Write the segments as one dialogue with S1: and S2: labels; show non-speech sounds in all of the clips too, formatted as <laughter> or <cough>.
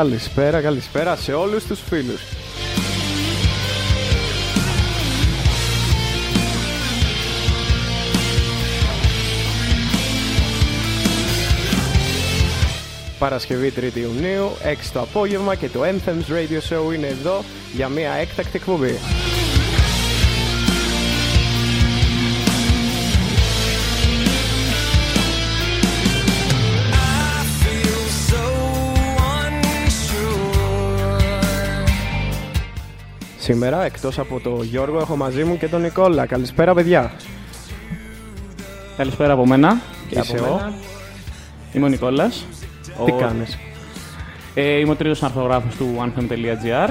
S1: Καλησπέρα, καλησπέρα σε όλους τους φίλους. Παρασκευή 3η Ιουνίου, 6 το απόγευμα και το Anthems Radio Show είναι εδώ για μια έκτακτη εκπομπή. Σήμερα, εκτός από τον Γιώργο, έχω μαζί μου και τον Νικόλα. Καλησπέρα, παιδιά.
S2: Καλησπέρα από μένα.
S1: Και Είσαι από μένα.
S2: Είμαι ο Νικόλας.
S1: Τι ο... κάνεις;
S2: Ε, είμαι ο τρίτος αρθογράφος του OneFM.gr.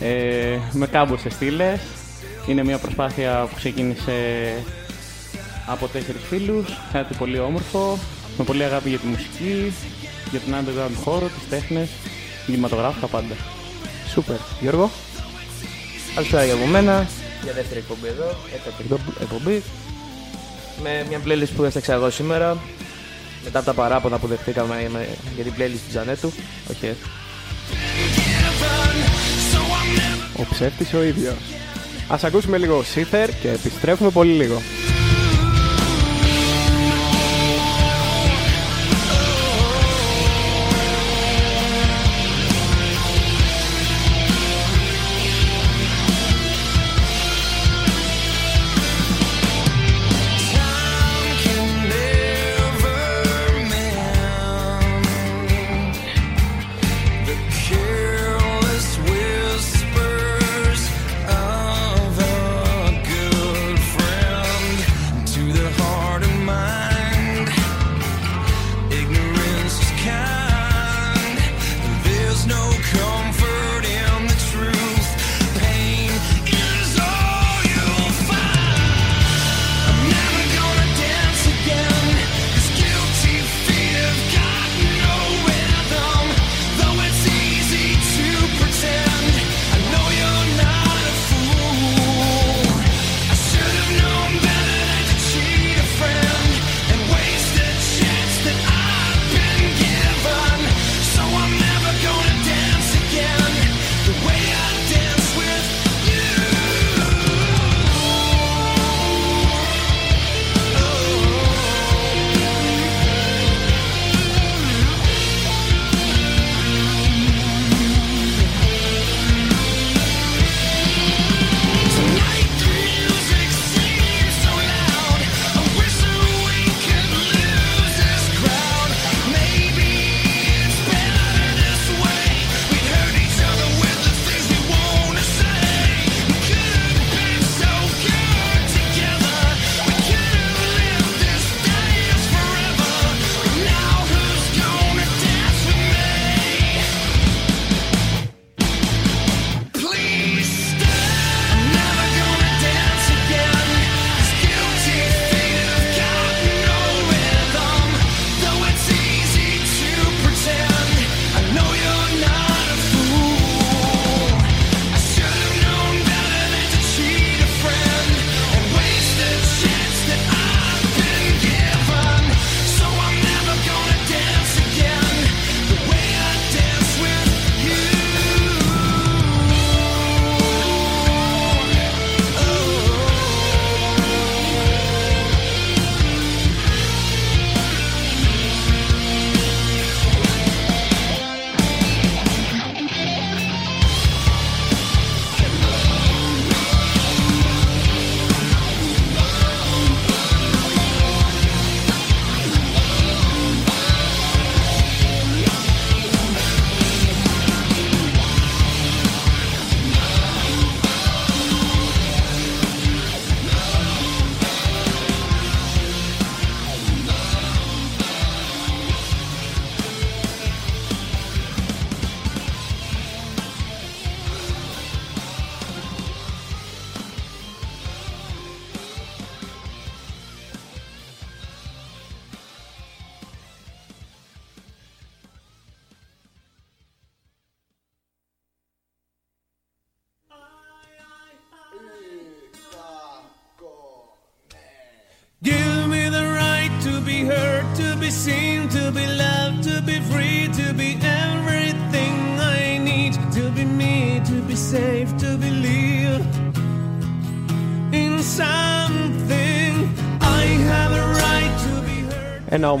S2: Ε, με κάμποσες στήλες. Είναι μια προσπάθεια που ξεκίνησε από τέσσερις φίλους. Κάτι πολύ όμορφο. Με πολύ αγάπη για τη μουσική, για τον underground χώρο, τις τέχνες, κινηματογράφο, τα πάντα.
S1: Σούπερ. Γιώργο;
S3: Καλησπέρα για από μένα. Για δεύτερη εκπομπή εδώ. Έκτακτη εκπομπή. Με μια playlist που έφτιαξα εγώ σήμερα. Μετά από τα παράπονα που δεχτήκαμε για την playlist του Τζανέτου. Όχι. Ε.
S1: Ο ψεύτης ο ίδιος. Ας ακούσουμε λίγο Σίθερ και επιστρέφουμε πολύ λίγο.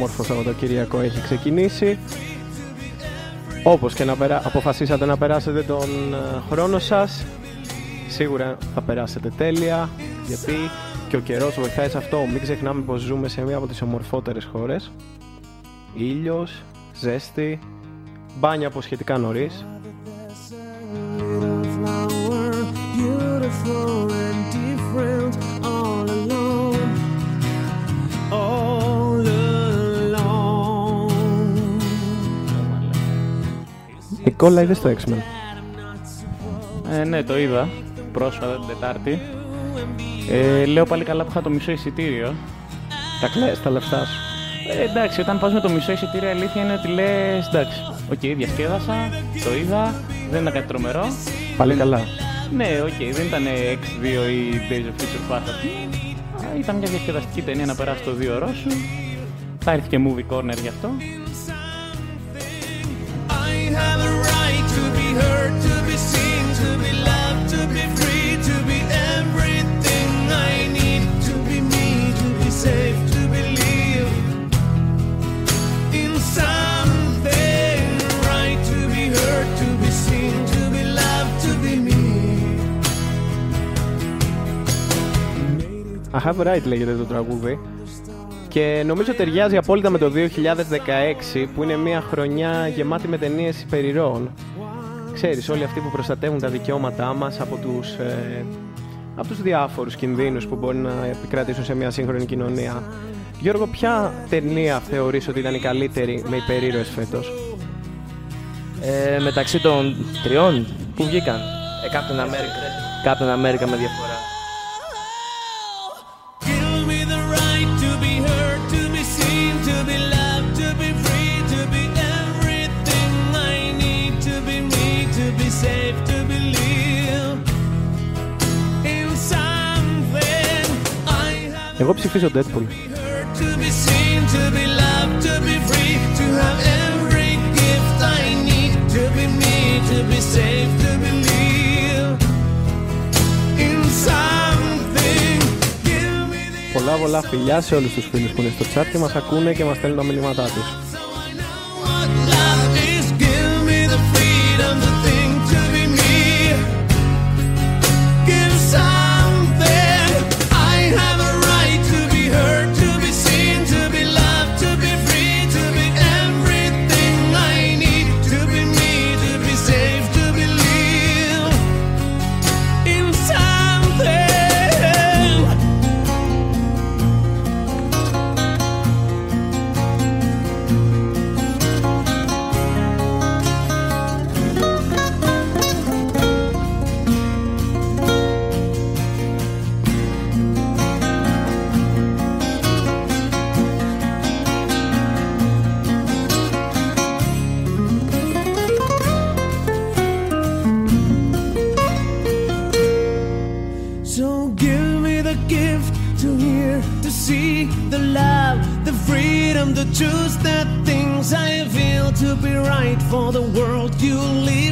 S4: Όμορφο Σαββατοκυριακό έχει ξεκινήσει. Όπως και να περά... αποφασίσατε να περάσετε τον ε, χρόνο σας, σίγουρα θα περάσετε τέλεια, γιατί και ο καιρός βοηθάει σε αυτό. Μην ξεχνάμε πως ζούμε σε μία από τις ομορφότερες χώρες. Ήλιος, ζέστη, μπάνια από σχετικά νωρίς. Νικόλα, είδες το X-Men;
S2: Ε, ναι, το είδα πρόσφατα την Τετάρτη. Ε, λέω πάλι καλά που είχα το μισό εισιτήριο.
S4: Τα κλαις τα λεφτά σου.
S2: Ε, εντάξει, όταν πας με το μισό εισιτήριο, η αλήθεια είναι ότι λες εντάξει. OK, okay, διασκέδασα, το είδα, δεν ήταν κάτι τρομερό.
S4: Πάλι καλά.
S2: Ναι, OK, okay, δεν ήταν X2 ή Days of Future Past. Ήταν μια διασκεδαστική ταινία να περάσει το δύο ώρο σου. Θα έρθει και movie corner γι' αυτό.
S4: I have right λέγεται το τραγούδι. Και νομίζω ταιριάζει απόλυτα με το 2016 που είναι μια χρονιά γεμάτη με ταινίες υπερηρών. Ξέρεις, όλοι αυτοί που προστατεύουν τα δικαιώματά μας από τους, ε, από τους διάφορους κινδύνους που μπορεί να επικρατήσουν σε μια σύγχρονη κοινωνία. Γιώργο, ποια ταινία θεωρείς ότι ήταν η καλύτερη με υπερήρωες φέτος;
S3: Ε, μεταξύ των τριών που βγήκαν. Ε, Captain America. Captain America με διαφορά.
S4: Εγώ ψηφίζω Deadpool. Πολλά πολλά φιλιά σε όλους τους φίλους που είναι στο chat και μας ακούνε και μας στέλνουν τα μηνύματά τους.
S1: for the world you live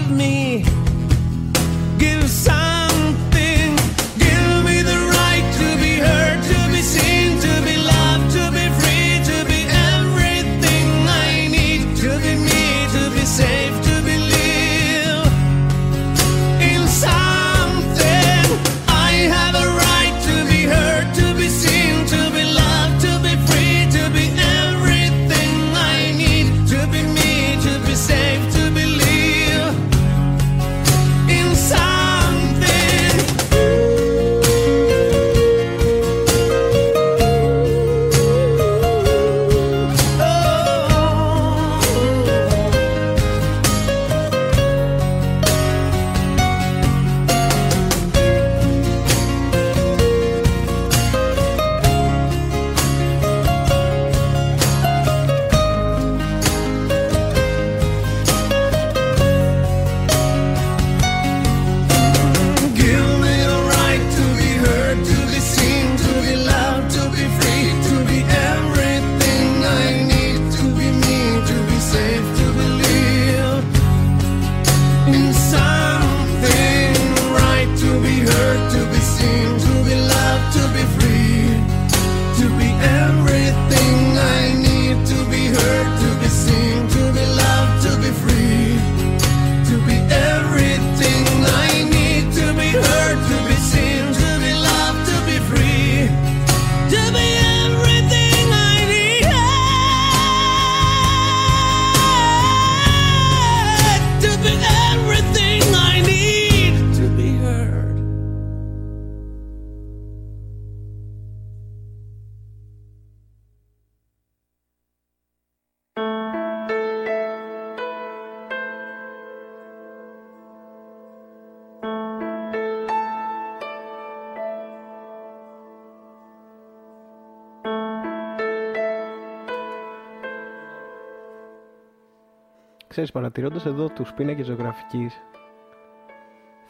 S1: ξέρεις, παρατηρώντας εδώ τους πίνακες ζωγραφικής,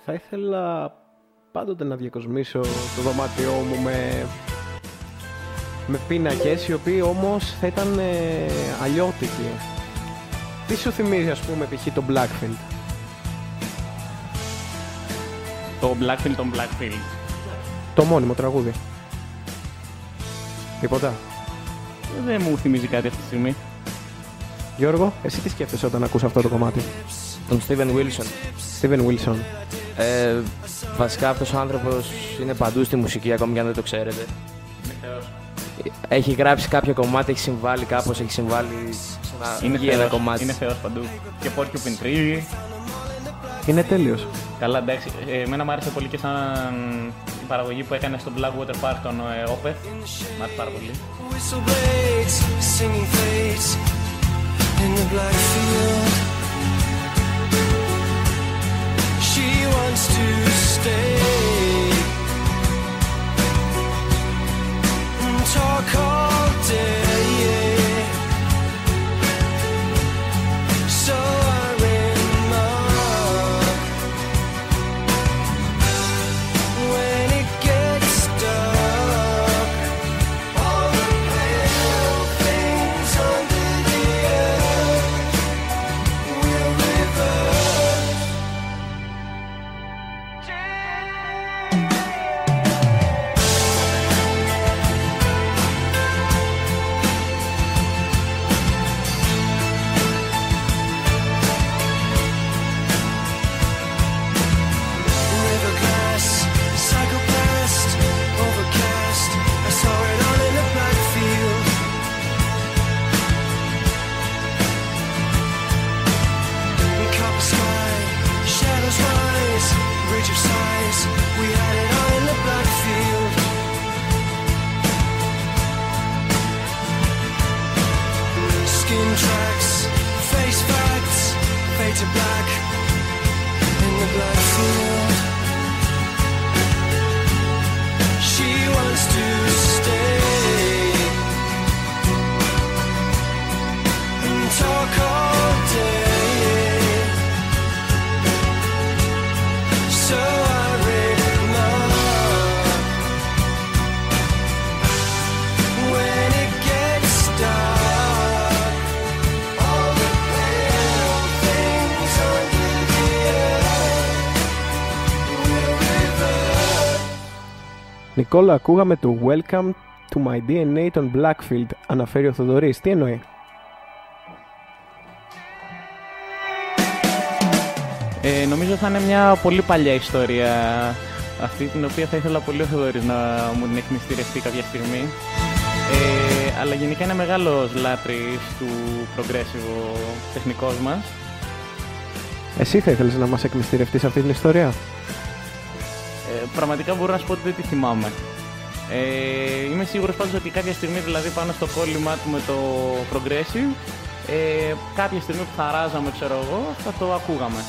S1: θα ήθελα πάντοτε να διακοσμήσω το δωμάτιό μου με, με πίνακες, οι οποίοι όμως θα ήταν ε, αλλιώτικοι. Τι σου θυμίζει, ας πούμε, π.χ. το Blackfield;
S2: Το Blackfield, τον Blackfield.
S1: Το μόνιμο τραγούδι. Τίποτα;
S2: Δεν μου θυμίζει κάτι αυτή τη στιγμή.
S1: Γιώργο, εσύ τι σκέφτεσαι όταν ακούς αυτό το κομμάτι;
S3: Τον Steven Wilson.
S1: Steven Wilson.
S3: Ε, βασικά αυτός ο άνθρωπος είναι παντού στη μουσική, ακόμη και αν δεν το ξέρετε. Έχει γράψει κάποιο κομμάτι, έχει συμβάλει κάπως, έχει συμβάλει σε ένα,
S2: Είναι
S3: βγει ένα
S2: θεός,
S3: κομμάτι.
S2: είναι θεός παντού. Και Porcupine Tree.
S1: Είναι τέλειος.
S2: Καλά, εντάξει. Ε, εμένα μου άρεσε πολύ και σαν η παραγωγή που έκανε στο Blackwater Park τον ε, Opeth. Μ' άρεσε πάρα πολύ.
S4: In the black field. She wants to stay and talk all day.
S1: Νικόλα, ακούγαμε το Welcome to my DNA των Blackfield. Αναφέρει ο Θοδωρής. Τι εννοεί;
S2: Ε, νομίζω θα είναι μια πολύ παλιά ιστορία αυτή την οποία θα ήθελα πολύ ο Θεοδωρής να μου την έχει μυστηρευτεί κάποια στιγμή. Ε, αλλά γενικά είναι μεγάλος λάτρης του progressive ο τεχνικός μας.
S1: Εσύ θα ήθελες να μας εκμυστηρευτείς αυτή την ιστορία;
S2: Ε, πραγματικά μπορώ να σου πω ότι δεν τη θυμάμαι. Ε, είμαι σίγουρος πάντως ότι κάποια στιγμή δηλαδή πάνω στο κόλλημά του με το progressive ε, κάποια στιγμή που θα ράζαμε ξέρω εγώ θα το ακούγαμε.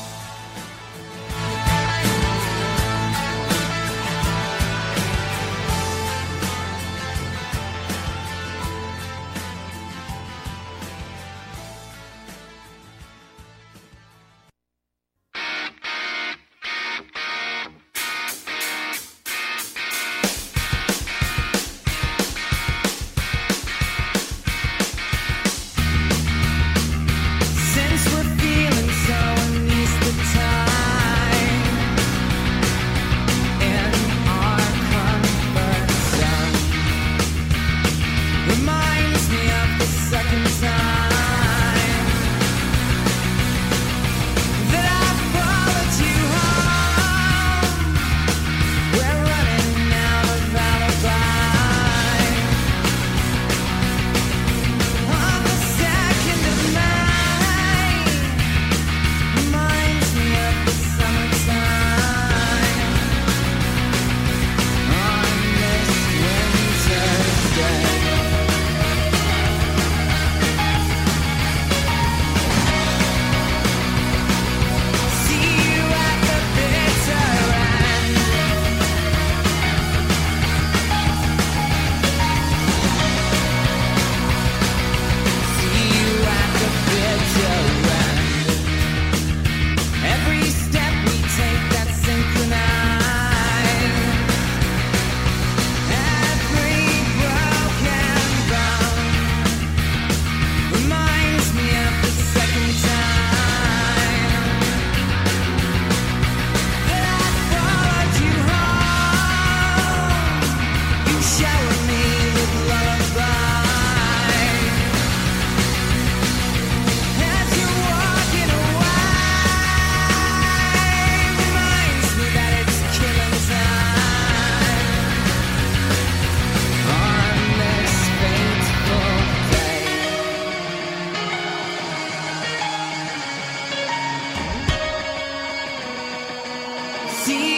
S5: See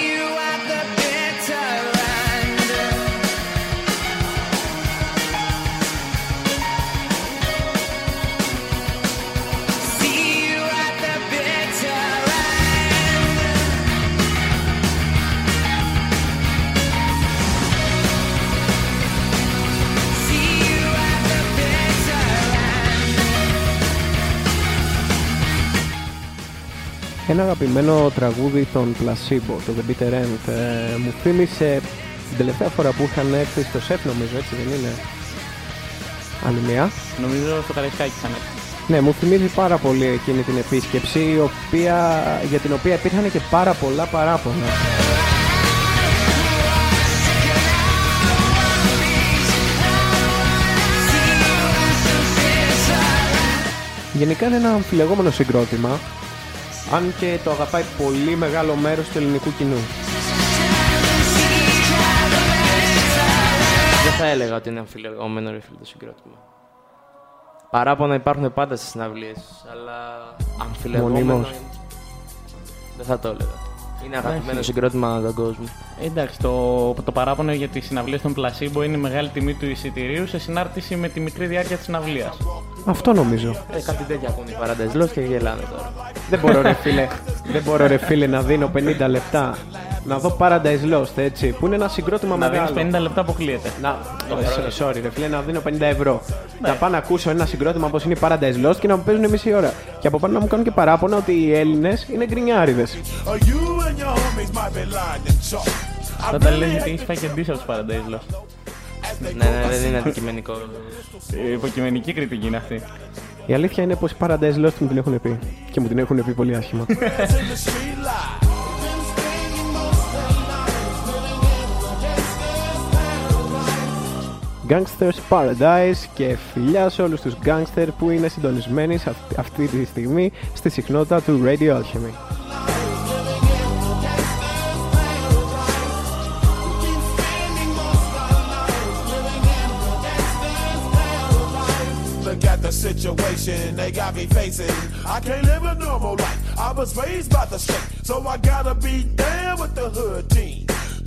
S1: Ένα αγαπημένο τραγούδι των Placebo, το The Bitter End, ε, μου θύμισε την τελευταία φορά που είχαν έρθει στο ΣΕΦ νομίζω, έτσι δεν είναι; Άλλη μία.
S2: Νομίζω στο Καραϊσκάκι θα είναι.
S1: Ναι, μου θυμίζει πάρα πολύ εκείνη την επίσκεψη, η οποία, για την οποία υπήρχαν και πάρα πολλά παράπονα. Γενικά είναι ένα αμφιλεγόμενο συγκρότημα, αν και το αγαπάει πολύ μεγάλο μέρος του ελληνικού κοινού.
S3: Δεν θα έλεγα ότι είναι αμφιλεγόμενο ρε φίλε το συγκρότημα. Παράπονα υπάρχουν πάντα στις συναυλίες, αλλά αμφιλεγόμενο.
S1: Μονίμως.
S3: Δεν θα το έλεγα. Είναι αγαπημένο συγκρότημα ανά τον κόσμο.
S2: Εντάξει, το, το παράπονο για τις συναυλίες των Placebo είναι η μεγάλη τιμή του εισιτηρίου σε συνάρτηση με τη μικρή διάρκεια της συναυλίας.
S1: Αυτό νομίζω.
S3: Ε, κάτι τέτοια ακούνε οι παραντές και γελάνε τώρα.
S1: δεν μπορώ ρε φίλε, δεν μπορώ ρε φίλε να δίνω 50 λεπτά να δω Paradise Lost έτσι, που είναι ένα συγκρότημα
S2: Να
S1: μεγάλο.
S2: δίνει 50 λεπτά αποκλείεται.
S1: Να, ε, sorry ρε φίλε, να δίνω 50 ευρώ. Να πάω να ακούσω ένα συγκρότημα όπως είναι η Paradise Lost και να μου παίζουν μισή ώρα. Και από πάνω να μου κάνουν και παράπονα ότι οι Έλληνες είναι γκρινιάριδες.
S6: Or you and your homies might be lying and chalk. I
S2: Θα τα
S6: really
S2: λέει
S6: hate
S2: ότι έχεις φάει και ντύσσερ του Paradise Lost.
S3: ναι, ναι, δεν είναι αντικειμενικό.
S2: Ε, Υποκειμενική κριτική είναι αυτή.
S1: Η αλήθεια είναι πως η Paradise Lost μου την έχουν πει. Και μου την έχουν πει πολύ άσχημα. Gangsters Paradise και φιλιά σε όλους τους gangster που είναι συντονισμένοι σε αυτή- αυτή τη στιγμή στη συχνότητα του Radio Alchemy.
S6: Look at the situation they got me facing. I can't live a normal life. I was raised by the state, so I gotta be down with the hood team.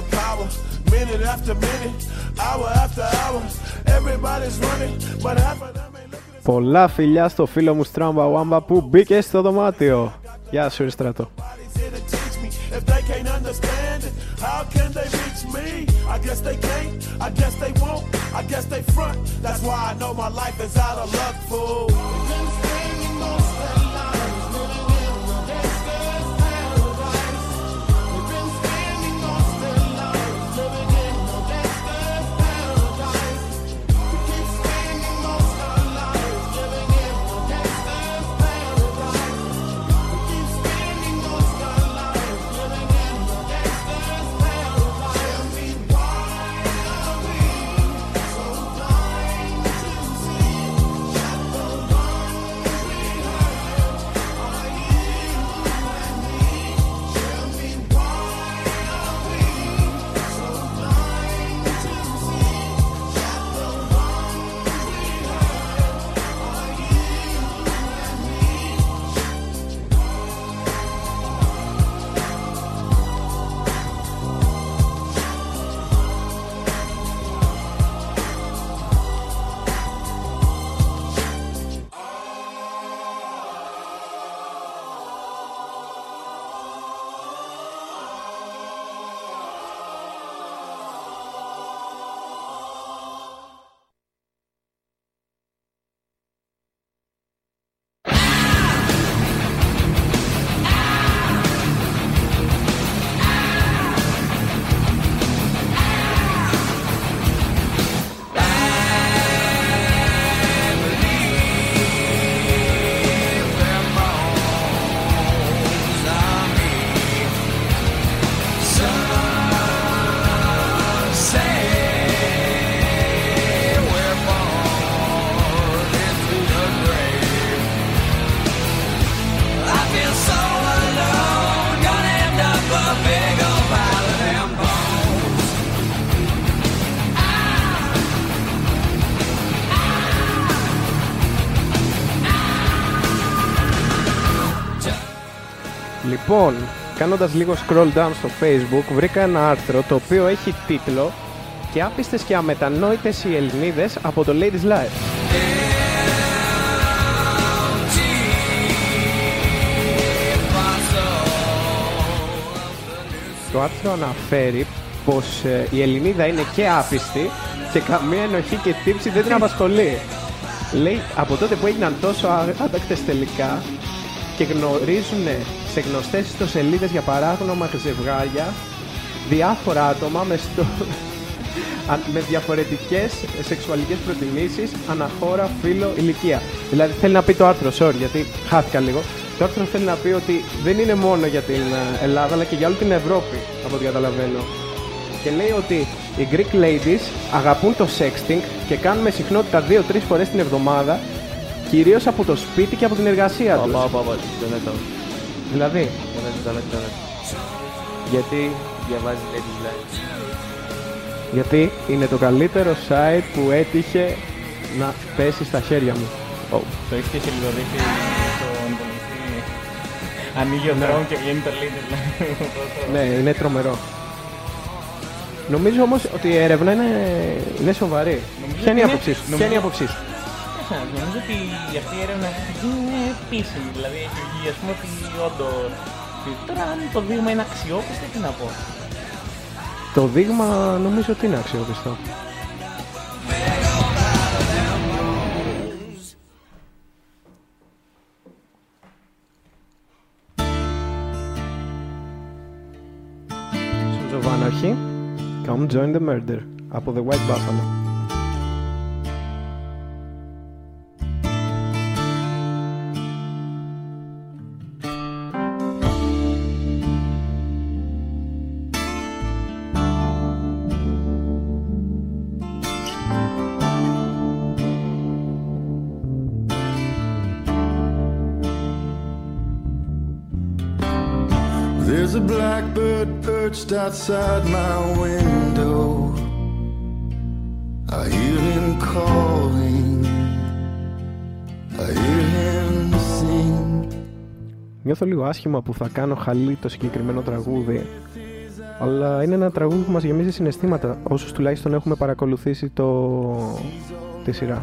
S6: the power. Minute after minute, hour after hour, everybody's running, but half of them ain't looking at
S1: Πολλά φιλιά στο φίλο μου Στράμπα Wamba που μπήκε στο δωμάτιο. Γεια σου, ρε στρατό.
S6: Nobody's here to teach me. If they can't understand it, how can they reach me? I guess they can't, I guess they won't, I guess they front. That's why I know my life is out of luck, fool.
S1: Κάνοντας λίγο scroll down στο facebook βρήκα ένα άρθρο το οποίο έχει τίτλο «Και άπιστες και αμετανόητες οι Ελληνίδες από το Ladies Life». Το άρθρο αναφέρει πως ε, η Ελληνίδα είναι και άπιστη και καμία ενοχή και τύψη δεν την απασχολεί. Λέει από τότε που έγιναν τόσο άτακτες τελικά και γνωρίζουν σε γνωστές ιστοσελίδες για παράγνωμα ζευγάρια διάφορα άτομα με, στο... <laughs> α- με διαφορετικές σεξουαλικές προτιμήσεις αναχώρα, φύλλο, ηλικία. Δηλαδή θέλει να πει το άρθρο, sorry γιατί χάθηκα λίγο. Το άρθρο θέλει να πει ότι δεν είναι μόνο για την ε, Ελλάδα αλλά και για όλη την Ευρώπη από ό,τι καταλαβαίνω. Και λέει ότι οι Greek ladies αγαπούν το sexting και κάνουν με συχνότητα 2-3 φορές την εβδομάδα κυρίως από το σπίτι και από την εργασία τους.
S3: Παπα, παπα, δεν είναι το.
S1: Δηλαδή,
S3: Δεν είναι το, δεν είναι το. Γιατί διαβάζει Ladies Life.
S1: γιατί είναι το καλύτερο site που έτυχε να πέσει στα χέρια μου.
S2: Το έχεις και σε λιγοδίχτυ στον υπολογιστή. Ανοίγει ο Chrome και βγαίνει το link. δηλαδή. <laughs>
S1: Ναι, είναι τρομερό. Νομίζω όμως ότι η έρευνα είναι, είναι σοβαρή.
S2: Νομίζω
S1: Ποια είναι η
S2: ότι
S1: άποψή σου;
S2: Είναι-
S1: Ποια είναι η
S2: νομίζω-
S1: άποψή σου.
S2: Κοίταξε, Νομίζω ότι αυτή η έρευνα είναι επίσημη. Δηλαδή έχει βγει ας πούμε ότι όντω. Τώρα αν το δείγμα είναι αξιόπιστο, τι να πω.
S1: Το δείγμα νομίζω ότι είναι αξιόπιστο. Sons of Anarchy, Come Join the Murder από The White Buffalo.
S4: Outside my window. I hear him calling. I hear him sing.
S1: Νιώθω λίγο άσχημα που θα κάνω χαλί το συγκεκριμένο τραγούδι. Αλλά είναι ένα τραγούδι που μας γεμίζει συναισθήματα, όσους τουλάχιστον έχουμε παρακολουθήσει το... τη σειρά.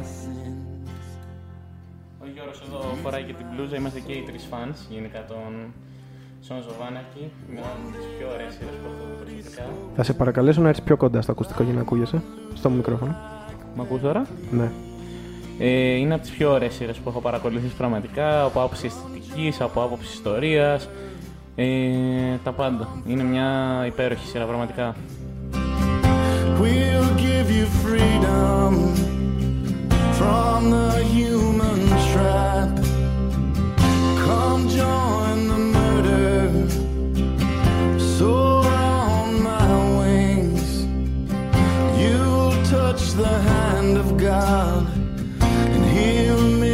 S2: Ο Γιώργος εδώ φοράει και την μπλούζα. Είμαστε και οι τρεις fans γενικά των Sons of Anarchy. Μια από τις πιο ωραίες σειρές που έχω δει προσωπικά.
S1: Θα σε παρακαλέσω να έρθεις πιο κοντά στο ακουστικό για να ακούγεσαι. Στο μικρόφωνο.
S2: Μ' ακούς τώρα;
S1: Ναι.
S2: Ε, είναι από τις πιο ωραίες σειρές που έχω παρακολουθήσει πραγματικά, από άποψη αισθητικής, από άποψη ιστορίας, ε, τα πάντα. Είναι μια υπέροχη σειρά πραγματικά.
S4: We'll give you freedom from the human trap. Come join the murder. Soar on my wings. You'll touch the hand of God, and He'll make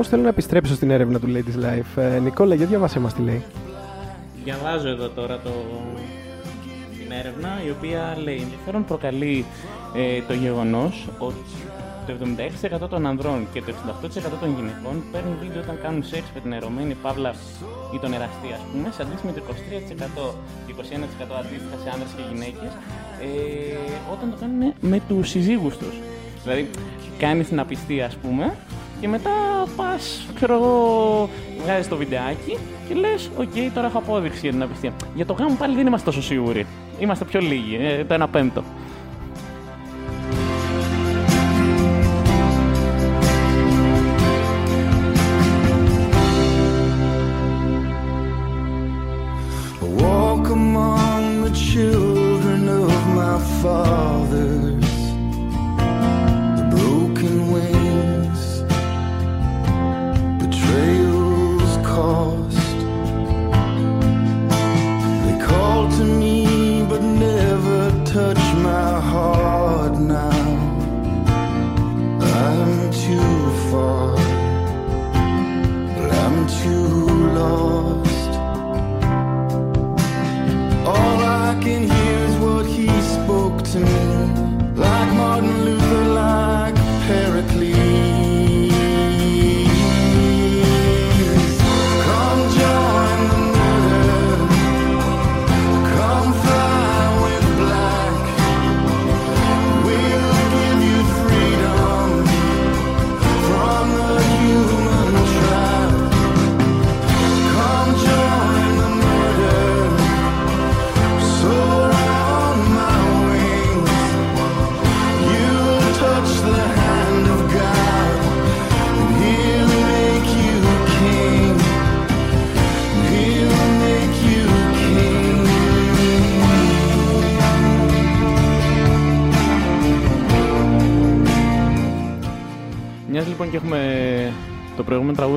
S4: join
S1: Εγώ όμως θέλω να επιστρέψω στην έρευνα του Ladies Life. Ε, Νικόλα, για διαβάσέ μας τι λέει.
S2: Διαβάζω εδώ τώρα το... την έρευνα, η οποία λέει ενδιαφέρον προκαλεί ε, το γεγονός ότι το 76% των ανδρών και το 68% των γυναικών παίρνουν βίντεο όταν κάνουν σεξ με την ερωμένη παύλα ή τον εραστή, ας πούμε, σε αντίθεση με το 23% και 21% αντίστοιχα σε άνδρες και γυναίκες, ε, όταν το κάνουν με τους συζύγους τους. Δηλαδή, κάνεις την απιστία, ας πούμε, Και μετά πας, ξέρω εγώ, βγάζεις το βιντεάκι και λες: Οκ, τώρα έχω απόδειξη για την απιστία. Για το γάμο πάλι δεν είμαστε τόσο σίγουροι. Είμαστε πιο λίγοι, ε, το 1 πέμπτο.
S4: I walk among the children of my fathers,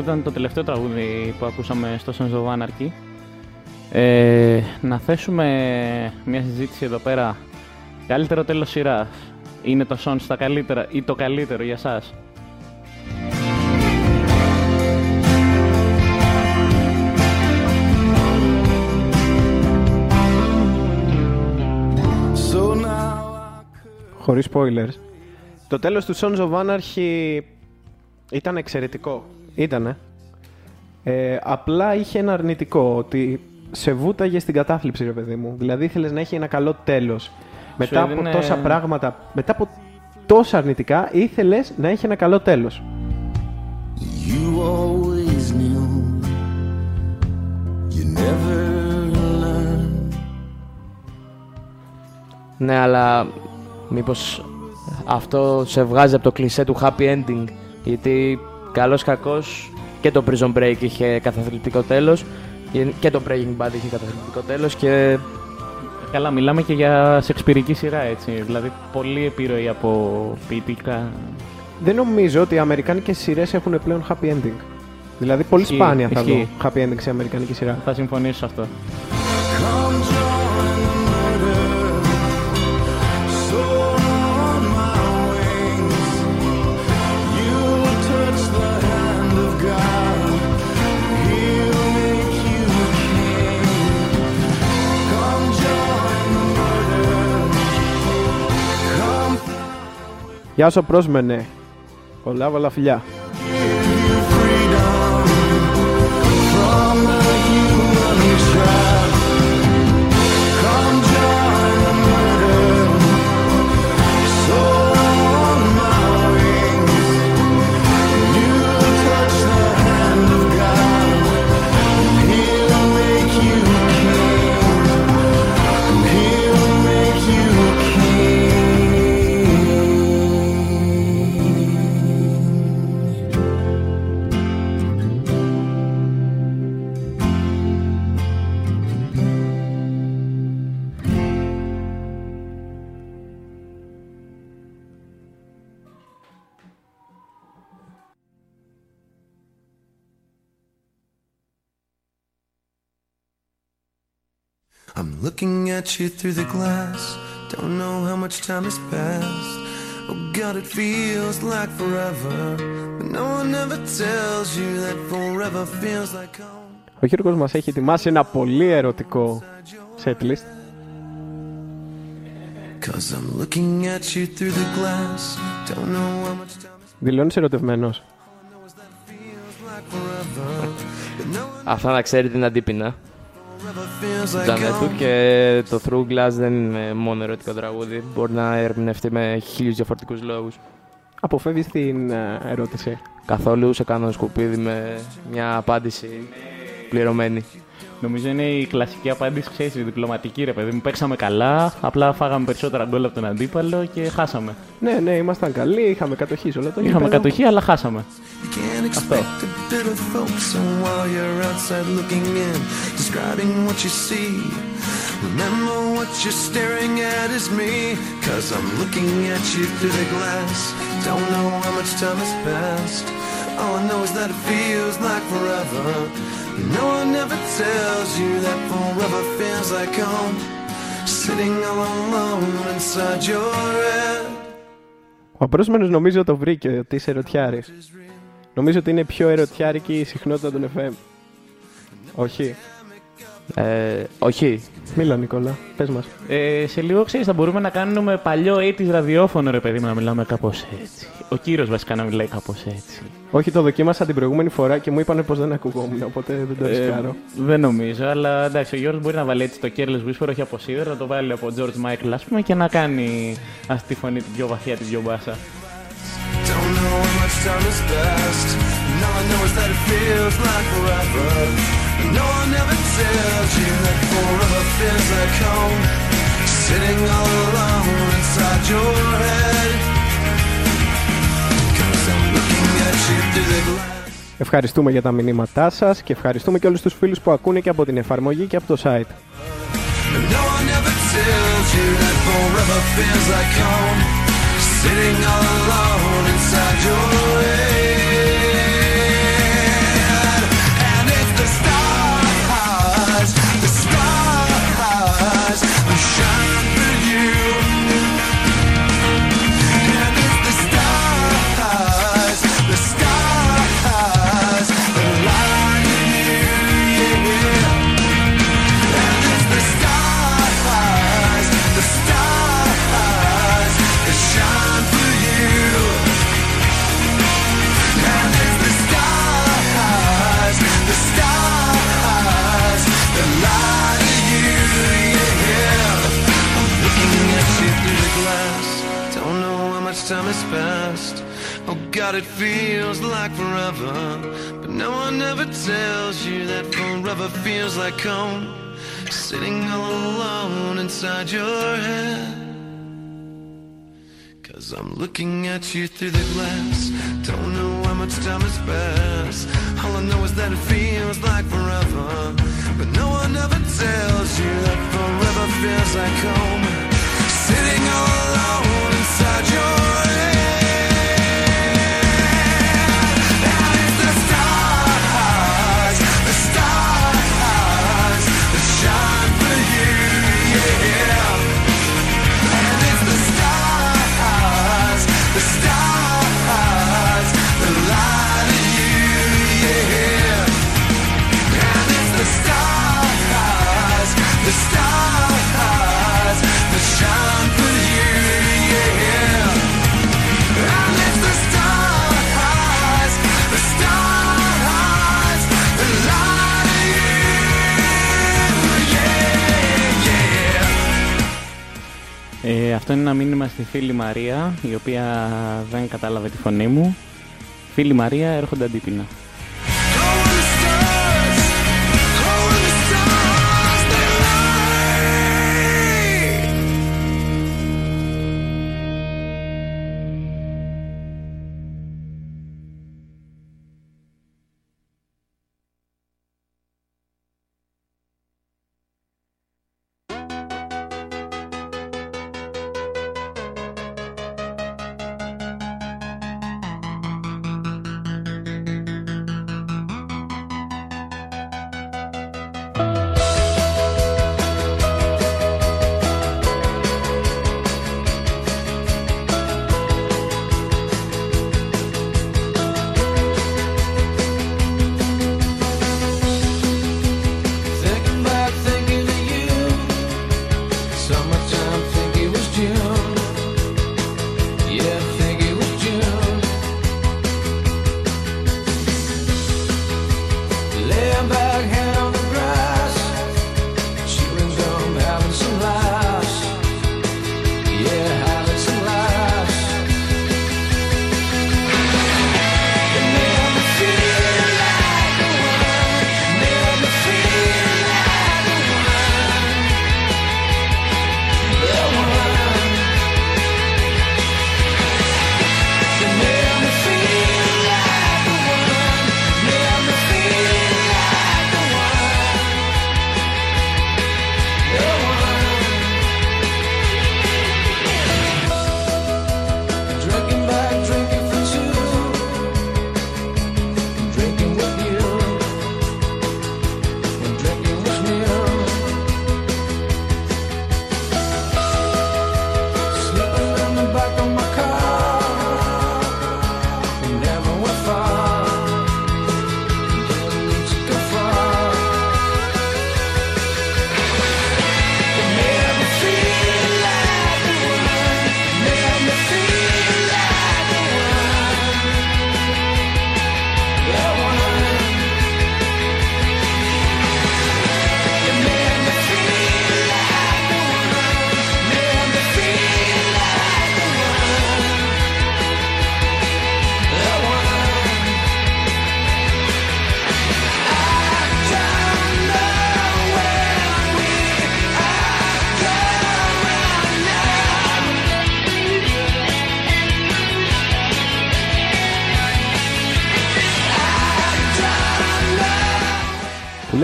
S2: ήταν το τελευταίο τραγούδι που ακούσαμε στο Sons of Anarchy. Ε, να θέσουμε μια συζήτηση εδώ πέρα. Καλύτερο τέλος σειράς. Είναι το Sons τα καλύτερα ή το καλύτερο για σας;
S4: So now I
S1: Χωρίς spoilers. Το τέλος του Sons of Anarchy ήταν εξαιρετικό. Ήτανε. Ε, απλά είχε ένα αρνητικό, ότι σε βούταγε στην κατάθλιψη, ρε παιδί μου. Δηλαδή ήθελες να έχει ένα καλό τέλος. Μετά από
S2: έδινε-
S1: τόσα πράγματα, μετά από τόσα αρνητικά, ήθελες να έχει ένα καλό τέλος.
S4: You always knew you never learn.
S3: Ναι, αλλά μήπως αυτό σε βγάζει από το κλισέ του happy ending. Γιατί καλός κακός και το Prison Break είχε καταθλιπτικό τέλος και το Breaking Bad είχε καταθλιπτικό τέλος και
S2: Καλά, μιλάμε και για σεξπυρική σειρά, έτσι. Δηλαδή, πολύ επιρροή από ποιητικά.
S1: Δεν νομίζω ότι οι αμερικάνικες σειρές έχουν πλέον happy ending. Δηλαδή, πολύ
S2: Ισχύει,
S1: σπάνια θα δω
S2: ισχύει.
S1: happy ending σε αμερικανική σειρά.
S2: Θα συμφωνήσω σε αυτό.
S1: Γεια σου, πρόσμενε. Πολλά, πολλά φιλιά.
S5: Looking at you through the glass. Don't know how much time has passed. Oh God, it feels like forever. But no one ever tells you that forever feels like home.
S1: Ο Γιώργος μας έχει ετοιμάσει ένα πολύ ερωτικό setlist.
S5: Cause I'm looking at you through the glass. Don't know how much time has
S1: Δηλώνεις ερωτευμένος.
S5: like forever. But no one
S3: αυτά να ξέρει την αντίπεινα
S5: ever feels
S3: του
S5: like
S3: Τζανέτου
S5: home.
S3: και το Through Glass δεν είναι μόνο ερωτικό τραγούδι. Μπορεί να ερμηνευτεί με χίλιους διαφορετικούς λόγους.
S1: Αποφεύγεις την ε, ερώτηση.
S3: Καθόλου σε κάνω σκουπίδι με μια απάντηση πληρωμένη.
S2: Νομίζω είναι η κλασική απάντηση, ξέρεις, η διπλωματική ρε παιδί μου. Παίξαμε καλά, απλά φάγαμε περισσότερα γκολ από τον αντίπαλο και χάσαμε.
S1: Ναι, ναι, ήμασταν καλοί, είχαμε κατοχή σε όλο το
S2: Είχαμε
S1: γήπεδο.
S2: κατοχή, αλλά χάσαμε.
S5: You can't expect a bit of hope, so while you're outside looking in, describing what you see, remember what you're staring at is me, cause I'm looking at you through the glass. Don't know how much time has passed. All I know is that it feels like forever. No one ever tells you that forever feels like home, sitting all alone inside your head.
S1: Ο απρόσμενος νομίζω το βρήκε ότι είσαι ερωτιάρης. Νομίζω ότι είναι πιο ερωτιάρικη η συχνότητα των FM. Όχι.
S3: Ε, όχι.
S1: Μίλα Νικόλα, πες μας.
S2: Ε, σε λίγο ξέρεις, θα μπορούμε να κάνουμε παλιό 80's ραδιόφωνο, ρε παιδί μου, να μιλάμε κάπως έτσι. Ο κύριος βασικά να μιλάει κάπως έτσι.
S1: Όχι, το δοκίμασα την προηγούμενη φορά και μου είπαν πως δεν ακουγόμουν, οπότε δεν το ρισκάρω.
S2: δεν νομίζω, αλλά εντάξει, ο Γιώργος μπορεί να βάλει έτσι το Careless Whisper, όχι από σίδερο, να το βάλει από George Michael, ας πούμε, και να κάνει αυτή τη φωνή την πιο βαθιά, την πιο μπάσα.
S5: Don't know how much time has passed. And all I know is that it feels like forever. And no one ever tells you that forever feels like home. Sitting all alone inside your head. Cause I'm looking at you through the glass.
S1: Ευχαριστούμε για τα μηνύματά σας και ευχαριστούμε και όλους τους φίλους που ακούνε και από την εφαρμογή και από το site.
S5: And no one ever tells you that forever feels like home. Sitting all alone inside your head. Time has passed. Oh God, it feels like forever. But no one ever tells you that forever feels like home. Sitting all alone inside your head. Cause I'm looking at you through the glass. Don't know how much time has passed. All I know is that it feels like forever. But no one ever tells you that forever feels like home. Sitting all alone inside your head.
S2: Αυτό είναι ένα μήνυμα στη φίλη Μαρία, η οποία δεν κατάλαβε τη φωνή μου. Φίλη Μαρία, έρχονται αντίπεινα.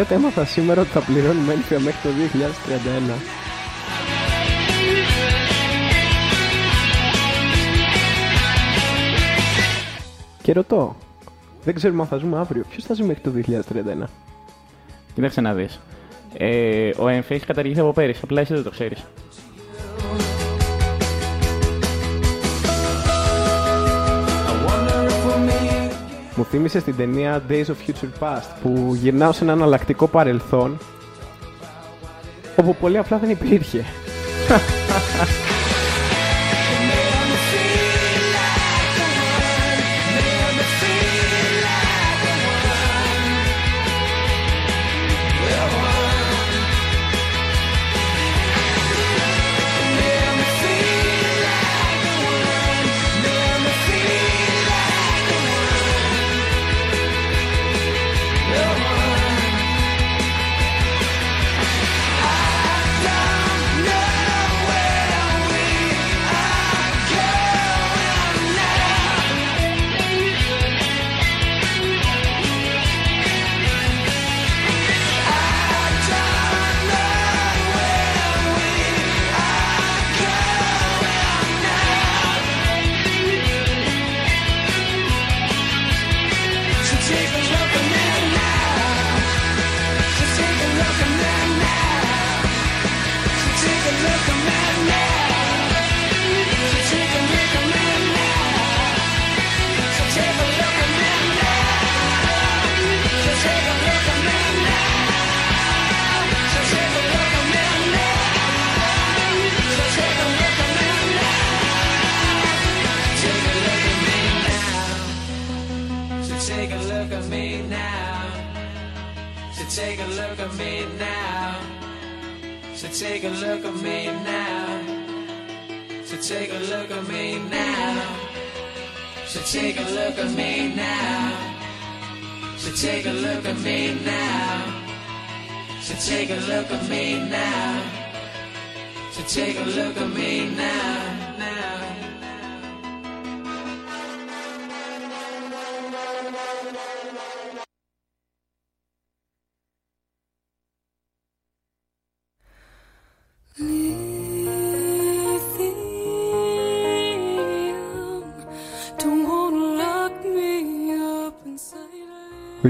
S4: Που λέτε έμαθα σήμερα ότι θα πληρώνουμε ένφια μέχρι το 2031. Και ρωτώ, δεν ξέρουμε αν θα ζούμε αύριο. Ποιος θα ζει μέχρι το 2031.
S2: Κοίταξε να δεις. Ε, ο ΕΜΦ έχει καταργηθεί από πέρυσι, απλά εσύ δεν το ξέρεις.
S4: Θύμισε στην ταινία Days of Future Past που γυρνάω σε ένα εναλλακτικό παρελθόν όπου πολύ απλά δεν υπήρχε.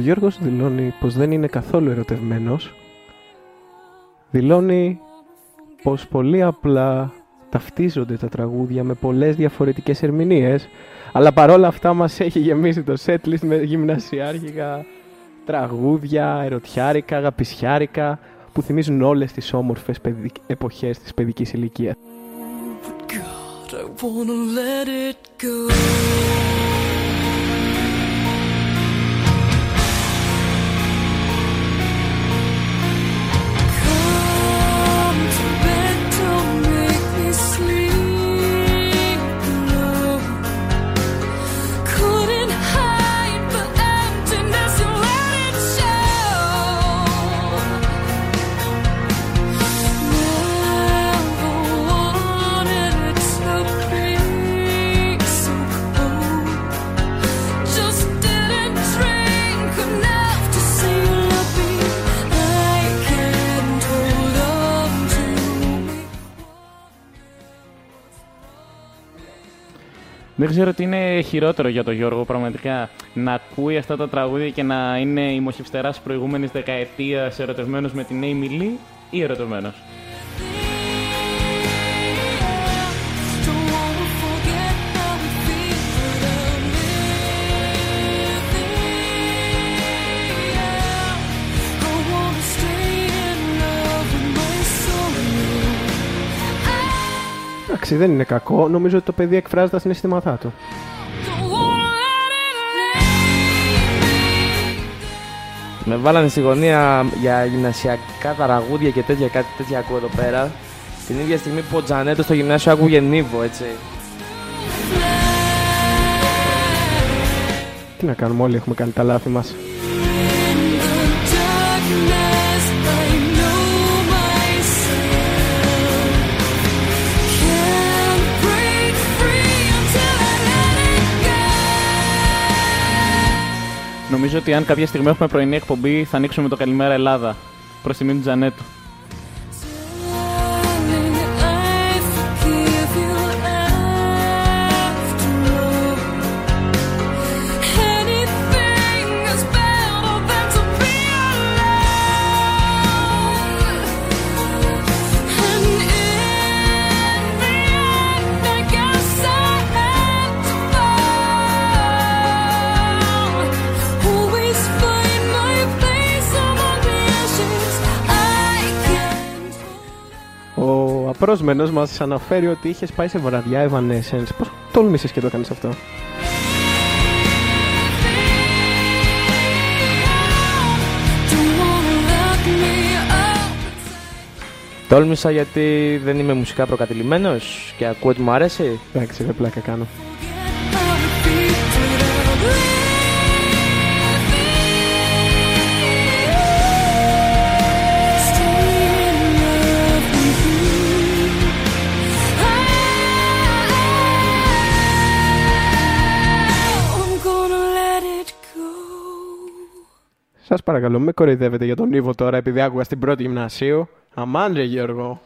S4: Γιώργος δηλώνει πως δεν είναι καθόλου ερωτευμένος. Δηλώνει πως πολύ απλά ταυτίζονται τα τραγούδια με πολλές διαφορετικές ερμηνείες, αλλά παρόλα αυτά μας έχει γεμίσει το setlist με γυμνασιάρχικα τραγούδια, ερωτιάρικα, αγαπησιάρικα, που θυμίζουν όλες τις όμορφες παιδικ... εποχές της παιδικής ηλικίας.
S7: God, I wanna let it go.
S2: Δεν ξέρω τι είναι χειρότερο για τον Γιώργο πραγματικά. Να ακούει αυτά τα τραγούδια και να είναι ημοχυψτερά τη προηγούμενης δεκαετίας ερωτευμένος με την Amy Lee ή
S7: ερωτευμένος;
S4: Εντάξει, δεν είναι κακό. Νομίζω ότι το παιδί εκφράζει τα συναισθήματά του.
S7: Don't wanna let it leave me.
S3: Με βάλανε στη γωνία για γυμνασιακά τραγούδια και τέτοια, κάτι τέτοια ακούω εδώ πέρα. Την ίδια στιγμή που ο Τζανέτος στο γυμνάσιο άκουγε Νίβο, έτσι.
S4: Τι να κάνουμε, όλοι έχουμε κάνει τα λάθη μας.
S2: Νομίζω νομίζω ότι αν κάποια στιγμή έχουμε πρωινή εκπομπή θα ανοίξουμε το Καλημέρα Ελλάδα. Προς τιμή του Τζανέτου.
S8: Hold
S1: Ο απρόσμενος μας αναφέρει ότι είχες πάει σε βραδιά Evanescence. Πώς τόλμησες και το έκανες αυτό;
S8: Don't wanna lock me up.
S3: Τόλμησα γιατί δεν είμαι μουσικά προκατηλημένος και ακούω ότι μου αρέσει.
S1: Εντάξει, ρε πλάκα κάνω. Σας παρακαλώ, μην με κοροϊδεύετε για τον Ήβο τώρα επειδή άκουγα στην πρώτη γυμνασίου. Αμάν ρε Γιώργο.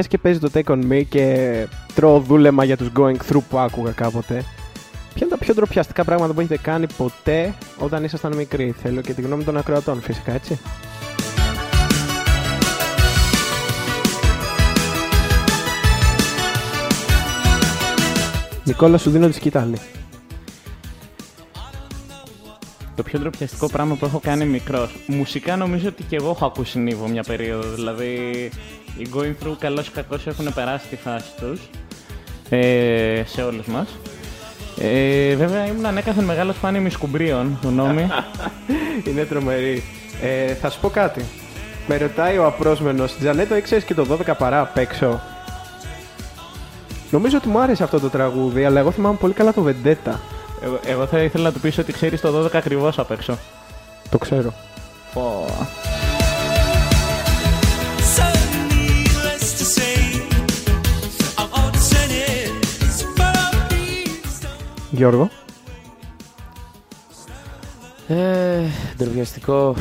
S1: Μιας και παίζει το Take On Me και τρώω δούλεμα για τους Going Through που άκουγα κάποτε. Ποια είναι τα πιο ντροπιαστικά πράγματα που έχετε κάνει ποτέ όταν ήσασταν μικροί; Θέλω και τη γνώμη των ακροατών φυσικά, έτσι. Νικόλα, σου δίνω τη σκητάλη.
S2: Το πιο ντροπιαστικό πράγμα που έχω κάνει μικρός. Μουσικά νομίζω ότι και εγώ έχω ακούσει Νίβο μια περίοδο. Δηλαδή, οι going through καλώ ή κακώ έχουν περάσει τη φάση τους. Ε, σε όλους μας. Ε, βέβαια, ήμουν ανέκαθεν μεγάλος φάνη ημισκουμπρίων του νόμι. <laughs>
S1: Είναι τρομερή. Ε, θα σου πω κάτι. Με ρωτάει ο απρόσμενος, Τζανέτο, ήξερες και το 12 παρά απ' έξω; Νομίζω ότι μου άρεσε αυτό το τραγούδι, αλλά εγώ θυμάμαι πολύ καλά το Vendetta.
S2: εγώ, εγώ θα ήθελα να του πεις ότι ξέρεις το 12 ακριβώς απ' έξω.
S1: Το ξέρω.
S2: Πω.
S1: Γιώργο.
S3: Ε, ντροπιαστικό.